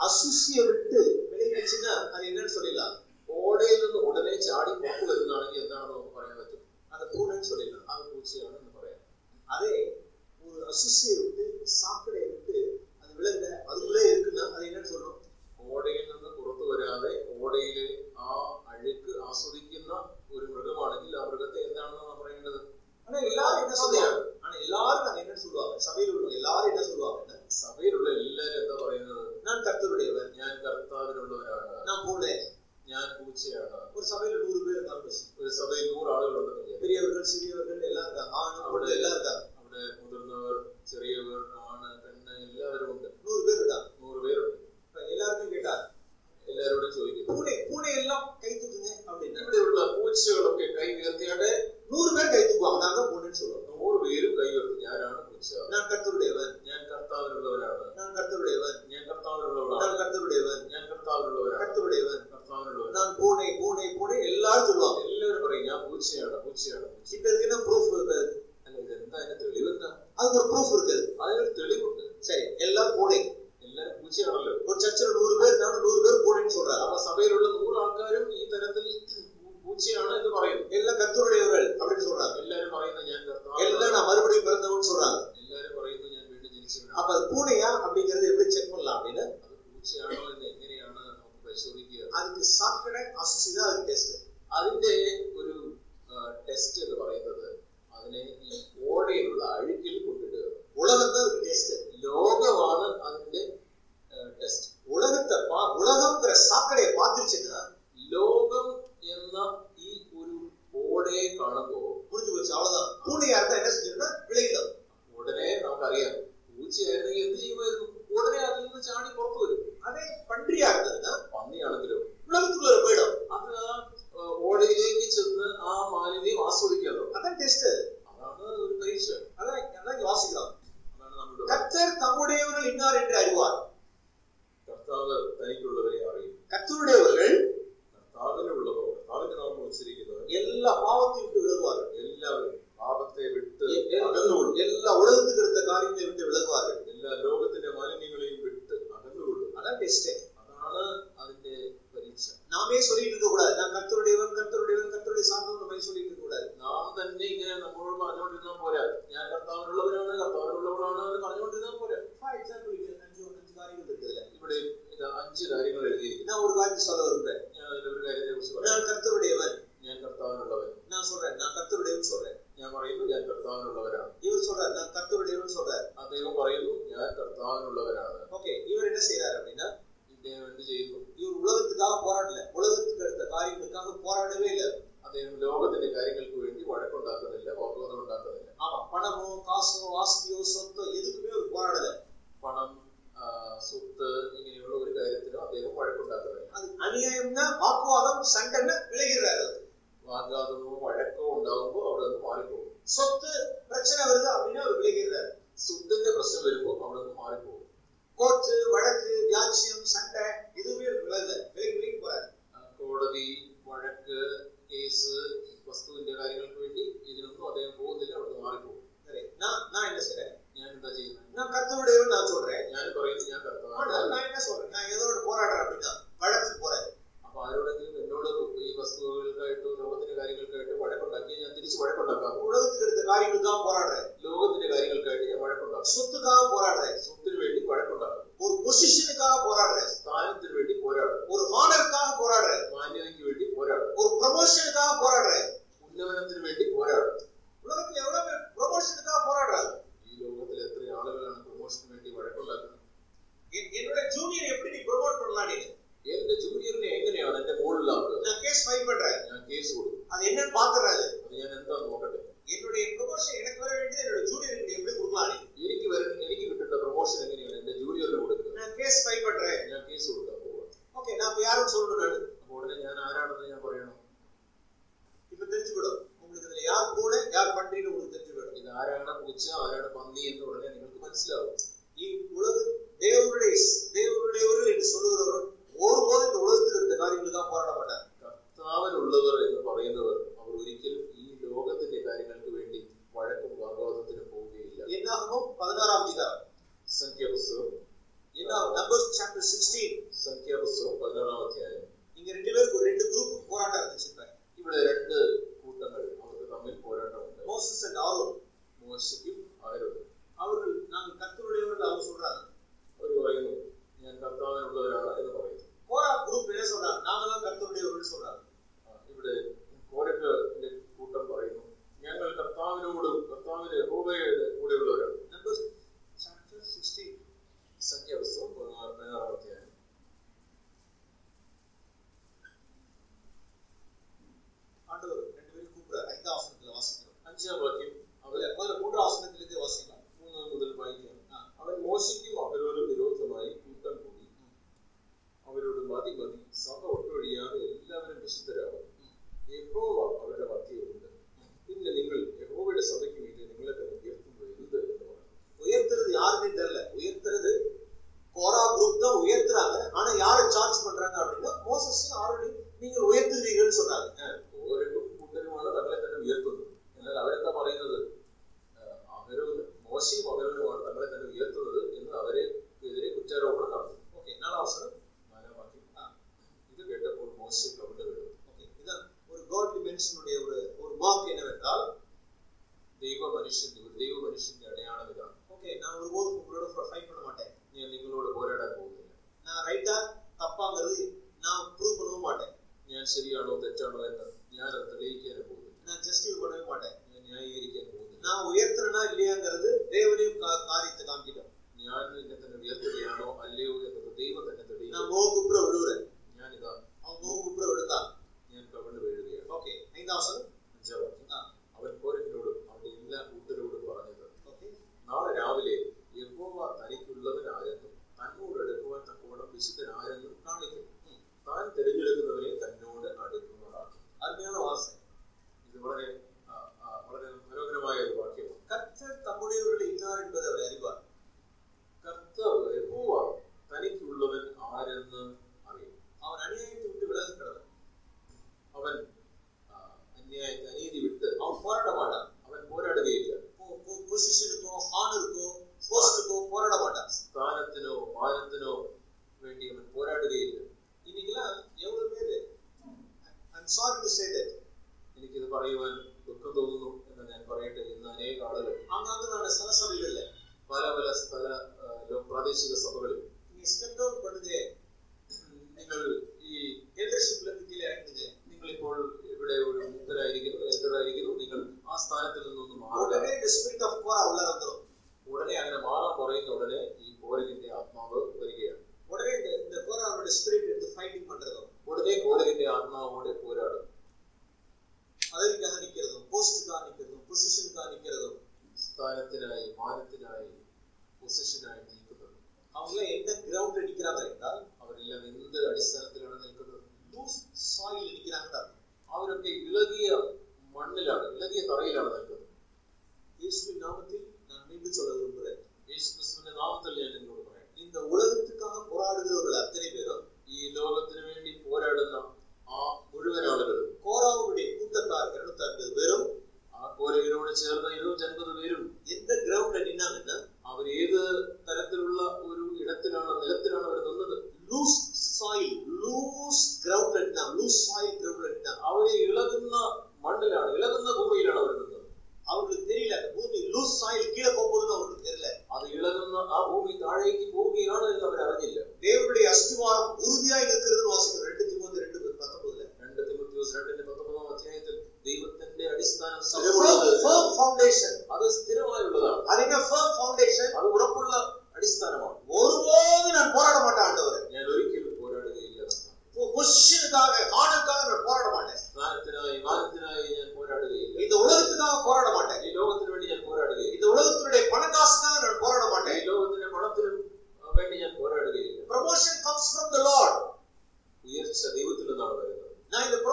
മനസ്സിലാവും ഈ ഉലക தேவனுடைய தேவனுடையவர்கள் என்று சொல்லுகிறவர்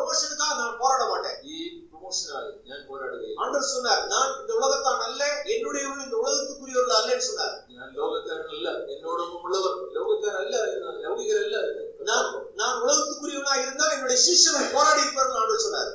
ப்ரொமோஷனுக்காக நான் போராட மாட்டேன். ഈ പ്രൊമോഷനായി ഞാൻ പോരാടുകയില്ല. சொன்னார் நான் இந்த உலகத்தான் அல்ல என்னுடையவர்கள் இந்த உலகத்துக்குரியவர்கள் அல்லன்னு சொன்னார். ഞാൻ அல்ல என்னோட உள்ளவர் ലോകക്കാരല്ല அல்ல ലൗകികരല്ല എന്ന്. ഞാൻ நான் உலகத்துக்குரியவனாக இருந்தால் என்னுடைய சிஷ்யனை போராடி இருப்பார்கள் ஆண்டு சொன்னார்.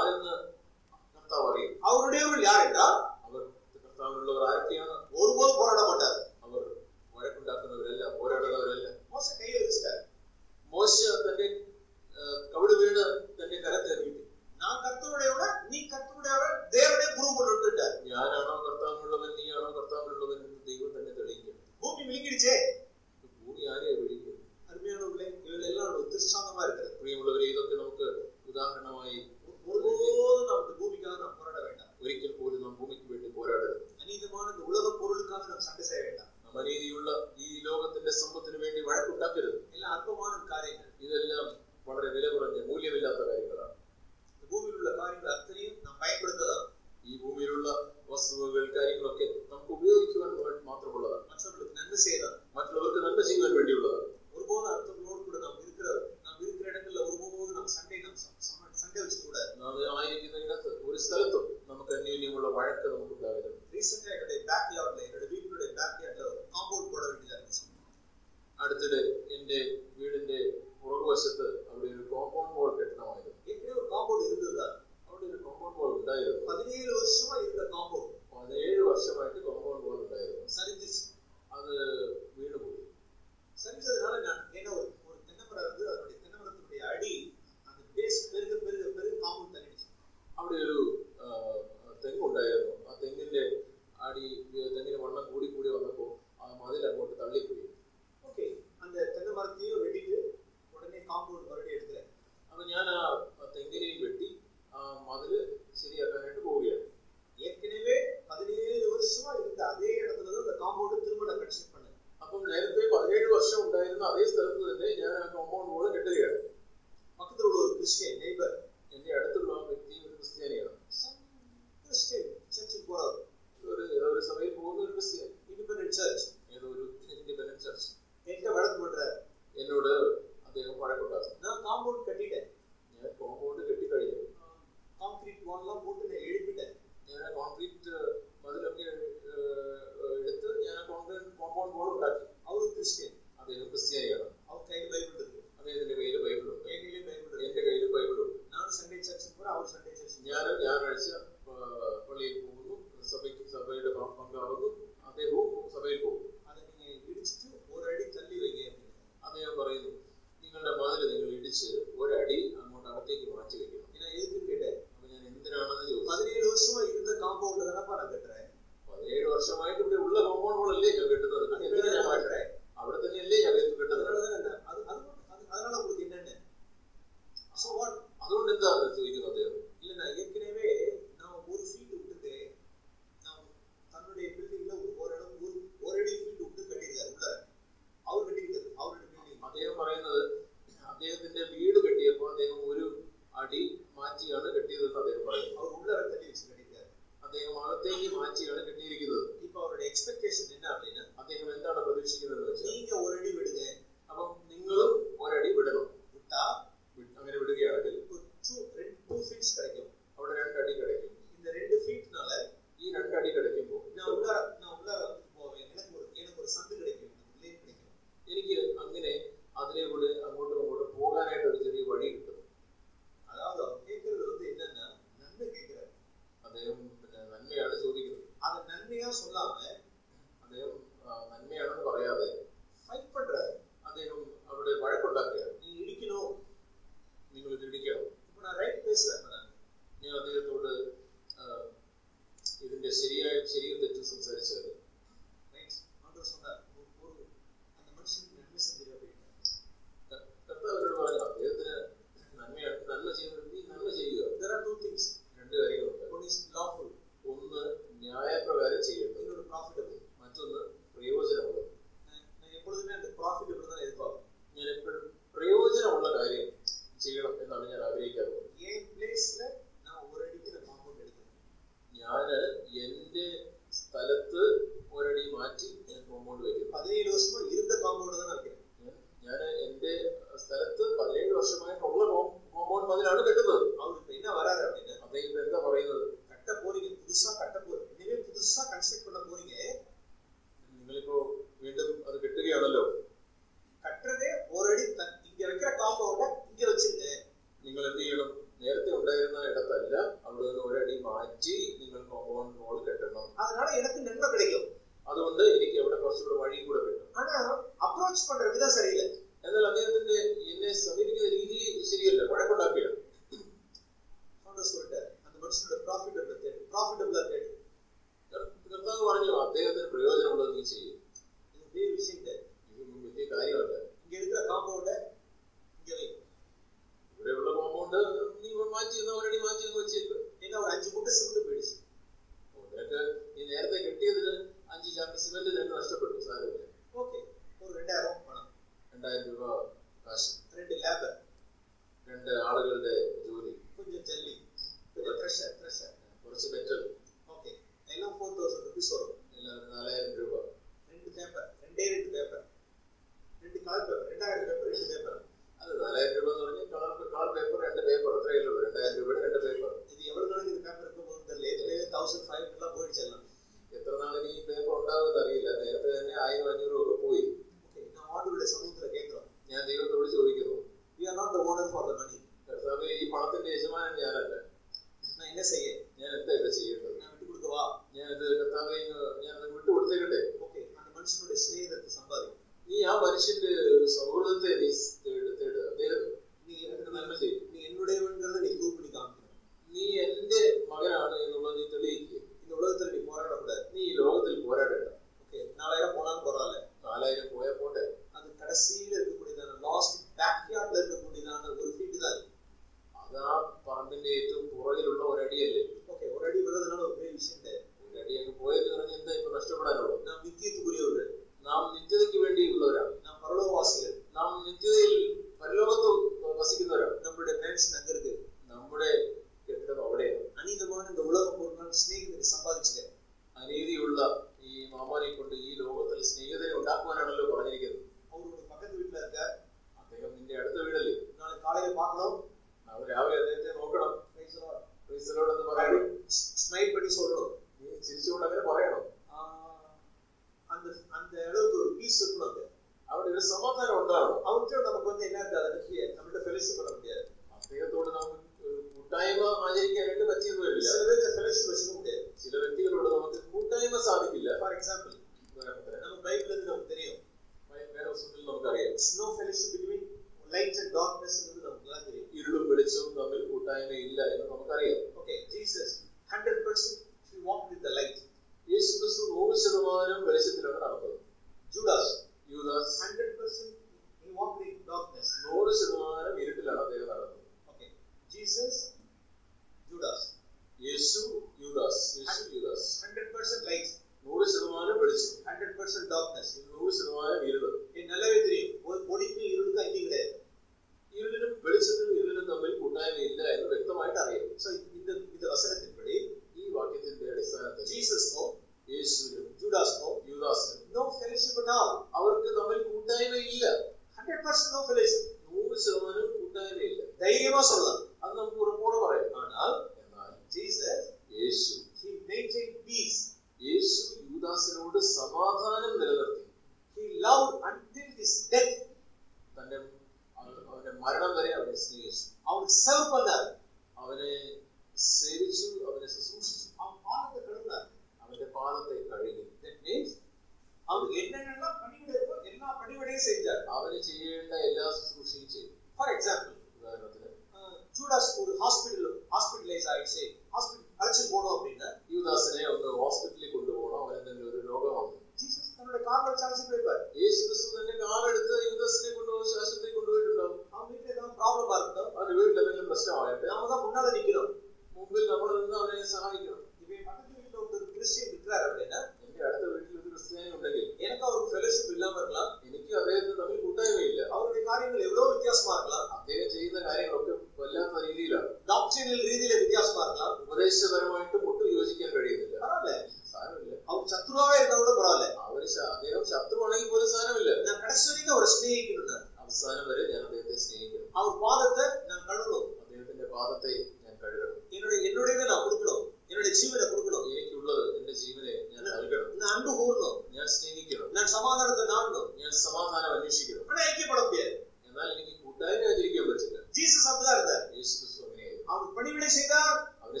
ശത്രുവാണെങ്കിൽ പോലും സാരമില്ല. ഞാൻ കടശ്വരിക്ക് അവരെ സ്നേഹിക്കുന്നുണ്ട് അവസാനം വരെ ഞാൻ അദ്ദേഹത്തെ സ്നേഹിക്കും അവർ പാദത്തെ ഞാൻ കഴുകും അദ്ദേഹത്തിന്റെ പാദത്തെ ഞാൻ കഴുകണം. എന്നോട് എന്നോട് നാ കൊടുക്കണം? എന്നോട് ജീവനെ കൊടുക്കണം? എനിക്കുള്ളത് എന്റെ ജീവനെ ഞാൻ നൽകണം. ഞാൻ അൻപ് കൂടണം? ഞാൻ സ്നേഹിക്കണം. ഞാൻ സമാധാനത്തെ നാടണം? ഞാൻ സമാധാനം അന്വേഷിക്കണം. അവിടെ ഐക്യപ്പെടുത്തിയ. എന്നാൽ എനിക്ക് കൂട്ടായ്മ ആചരിക്കാൻ പറ്റില്ല. ജീസസ് സംസാരത്തെ യേശു ക്രിസ്തു അങ്ങനെയായിരുന്നു. അവർ പണിവിടെ ചെയ്താൽ അവരെ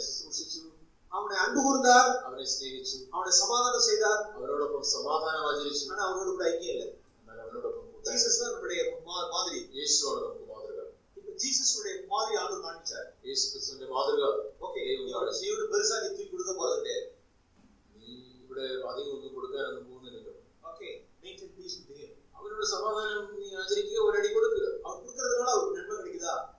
அவனை அன்பு கூர்ந்தார் അവനെ സ്നേഹിച്ചു அவனை சமாதானம் செய்தார் അവനോടൊപ്പം സമാധാനം ആചരിച്ചു ஆனா அவரோட கூட ஐக்கியம் இல்லை എന്നാൽ അവനോടൊപ്പം കൂട്ടായ്മ ஜீசஸ் தான் நம்முடைய மா- மாதிரி യേശുവാണ് നമുക്ക് മാതൃക இப்ப ஜீசஸுடைய மாதிரி ஆண்டு காமிச்சார் യേശു ക്രിസ്തുവിന്റെ മാതൃക ஓகே ദൈവം കാണിച്ചു. நீ ஒரு பெருசா நீ தூக்கி கொடுக்க போறது கிடையாது നീ ഇവിടെ അധികം ഒന്നും കൊടുക്കാനൊന്നും പോകുന്നില്ലല്ലോ okay maintain peace with him അവനോട് സമാധാനം നീ ആചരിക്കുക ഒരടി കൊടുക്കുക அவர் கொடுக்கறதுனால அவருக்கு நன்மை கிடைக்குதா നീ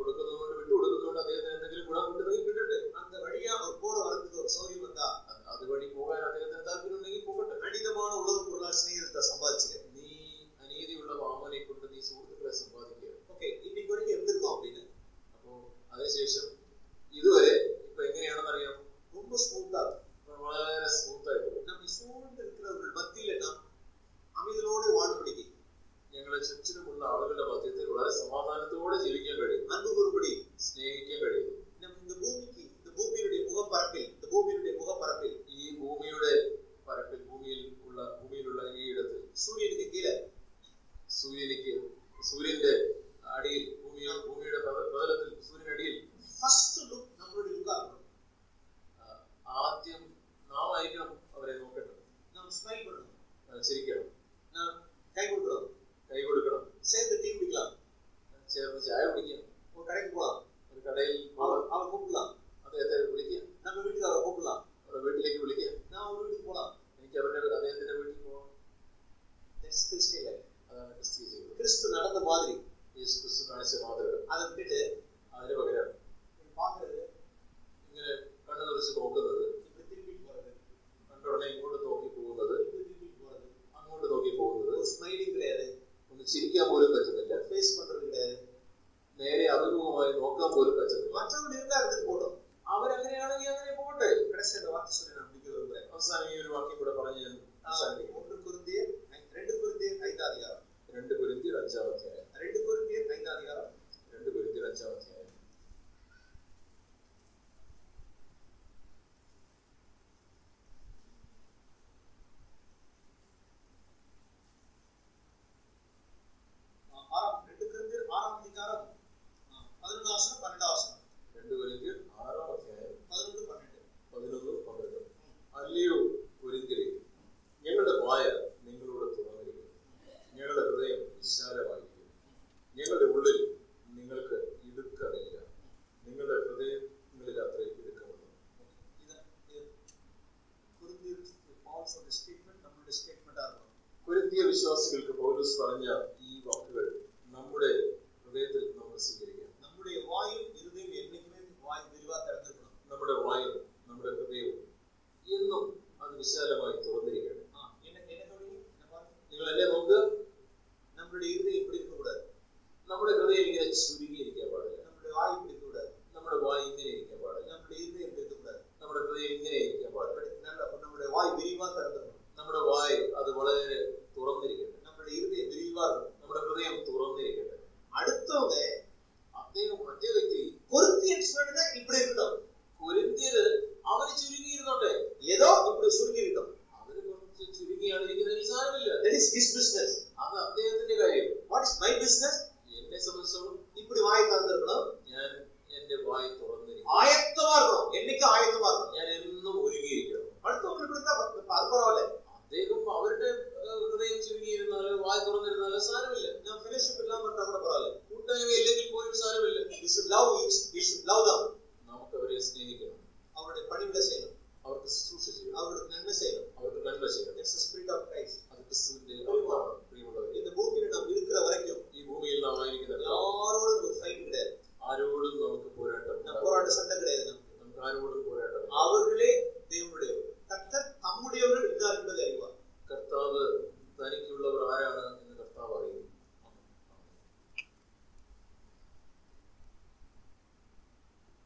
കൊടുക്കുന്നതുകൊണ്ട് വിട്ടു കൊടുക്കുന്നതുകൊണ്ട് അദ്ദേഹത്തിന് എന്തെങ്കിലും ഗുണം കിട്ടുന്നെങ്കിൽ കിട്ടട്ടെ அந்த வழியா அவர் போற வரதுக்கு ஒரு சௌரியம் வந்தா അത് അതുവഴി പോകാൻ അദ്ദേഹത്തിന് താല്പര്യമുണ്ടെങ്കിൽ പോകട്ടെ கணிதமான உலக பொருளால் சிநேகிதத்தை சம்பாதிச்சுக்க നീ അനീതിയുള്ള വാമനെ കൊണ്ട് നീ സുഹൃത്തുക്കളെ സമ്പാദിക്കുക ஓகே இன்னைக்கு வரைக்கும் எப்படி இருக்கும் அப்படின்னு അപ്പോ അതിനുശേഷം ഇതുവരെ ഇപ്പൊ എങ്ങനെയാണെന്ന് അറിയാം ரொம்ப ஸ்மூத்தா இருக்கும் വളരെ സ്മൂത്ത് ആയിട്ട് പോകും. நம்மை சூழ்ந்து இருக்கிறவர்கள் மத்தியில நாம் அமைதலோடு வாழ்படிக்கு ഞങ്ങളെ ചർച്ചിലുമുള്ള ആളുകളുടെ മധ്യത്തിൽ വളരെ സമാധാനത്തോടെ ജീവിക്കാൻ കഴിയും. അൻപ് കുറുപടി സ്നേഹിക്കാൻ കഴിയും. ഭൂമിക്ക് ഭൂമിയുടെ മുഖപ്പറപ്പിൽ ഭൂമിയുടെ മുഖപ്പറപ്പിൽ ഈ ഭൂമിയുടെ പരപ്പിൽ ഭൂമിയിൽ ഉള്ള ഭൂമിയിലുള്ള ഈ ഇടത്ത്. സൂര്യനിക്ക് കീഴെ. സൂര്യനിക്ക് സൂര്യന്റെ അടിയിൽ ഭൂമിയോ ഭൂമിയുടെ പതലത്തിൽ സൂര്യനടിയിൽ ഫസ്റ്റ് ലുക്ക് നമ്മുടെ ലുക്കാകണം ആദ്യം നാം ആയിരിക്കണം അവരെ നോക്കേണ്ടത്. നാം സ്മൈൽ ചെയ്യണം നാം കൈ കൊണ്ടുപോകണം കൈ കൊടുക്കണം சேர்ந்து டீ குடிக்கலாம் ചേർന്ന് ചായ കുടിക്കാം ஒரு கடைக்கு போகலாம் ഒരു കടയിൽ அவ പോകാം அவ கூப்பிடலாம் അദ്ദേഹത്തെ വിളിക്കാം நம்ம வீட்டுக்கு அவரை கூப்பிடலாம் അവരുടെ വീട്ടിലേക്ക് വിളിക്കാം நான் அவர் വീട്ടിൽ போகலாம் എനിക്ക് അവരുടെ അദ്ദേഹത്തിന്റെ വീട്ടിൽ പോകാം That's Christian life. അതാണ് ക്രിസ്തീയ ജീവിതം கிறிஸ்து நடந்த மாதிரி യേശു ക്രിസ്തു കാണിച്ച മാതൃക அதை விட்டுட்டு അതിന് പകരം இப்படி பார்க்கறது ഇങ്ങനെ കണ്ണു തുറച്ച് നോക്കുന്നത് இப்படி திரும்பிட்டு போறது കണ്ട ഉടനെ ഇങ്ങോട്ട് നോക്കി പോകുന്നത് இப்படி திரும்பிட்டு போறது അങ്ങോട്ട് നോക്കി പോകുന്നത് ஒரு ஸ்மைலிங் கிடையாது ഒന്ന് ചിരിക്കാൻ പോലും പറ്റുന്നില്ല. ഫേസ് പണ്ടറിന്റെ നേരെ അഭിമുഖമായി നോക്കാൻ പോലും പറ്റുന്നില്ല. മറ്റവരുടെ കാര്യത്തിൽ പോകണം. അവരങ്ങനെയാണെങ്കിൽ അങ്ങനെ പോകട്ടെ. കടശ വാർത്തശ്വരനാണ്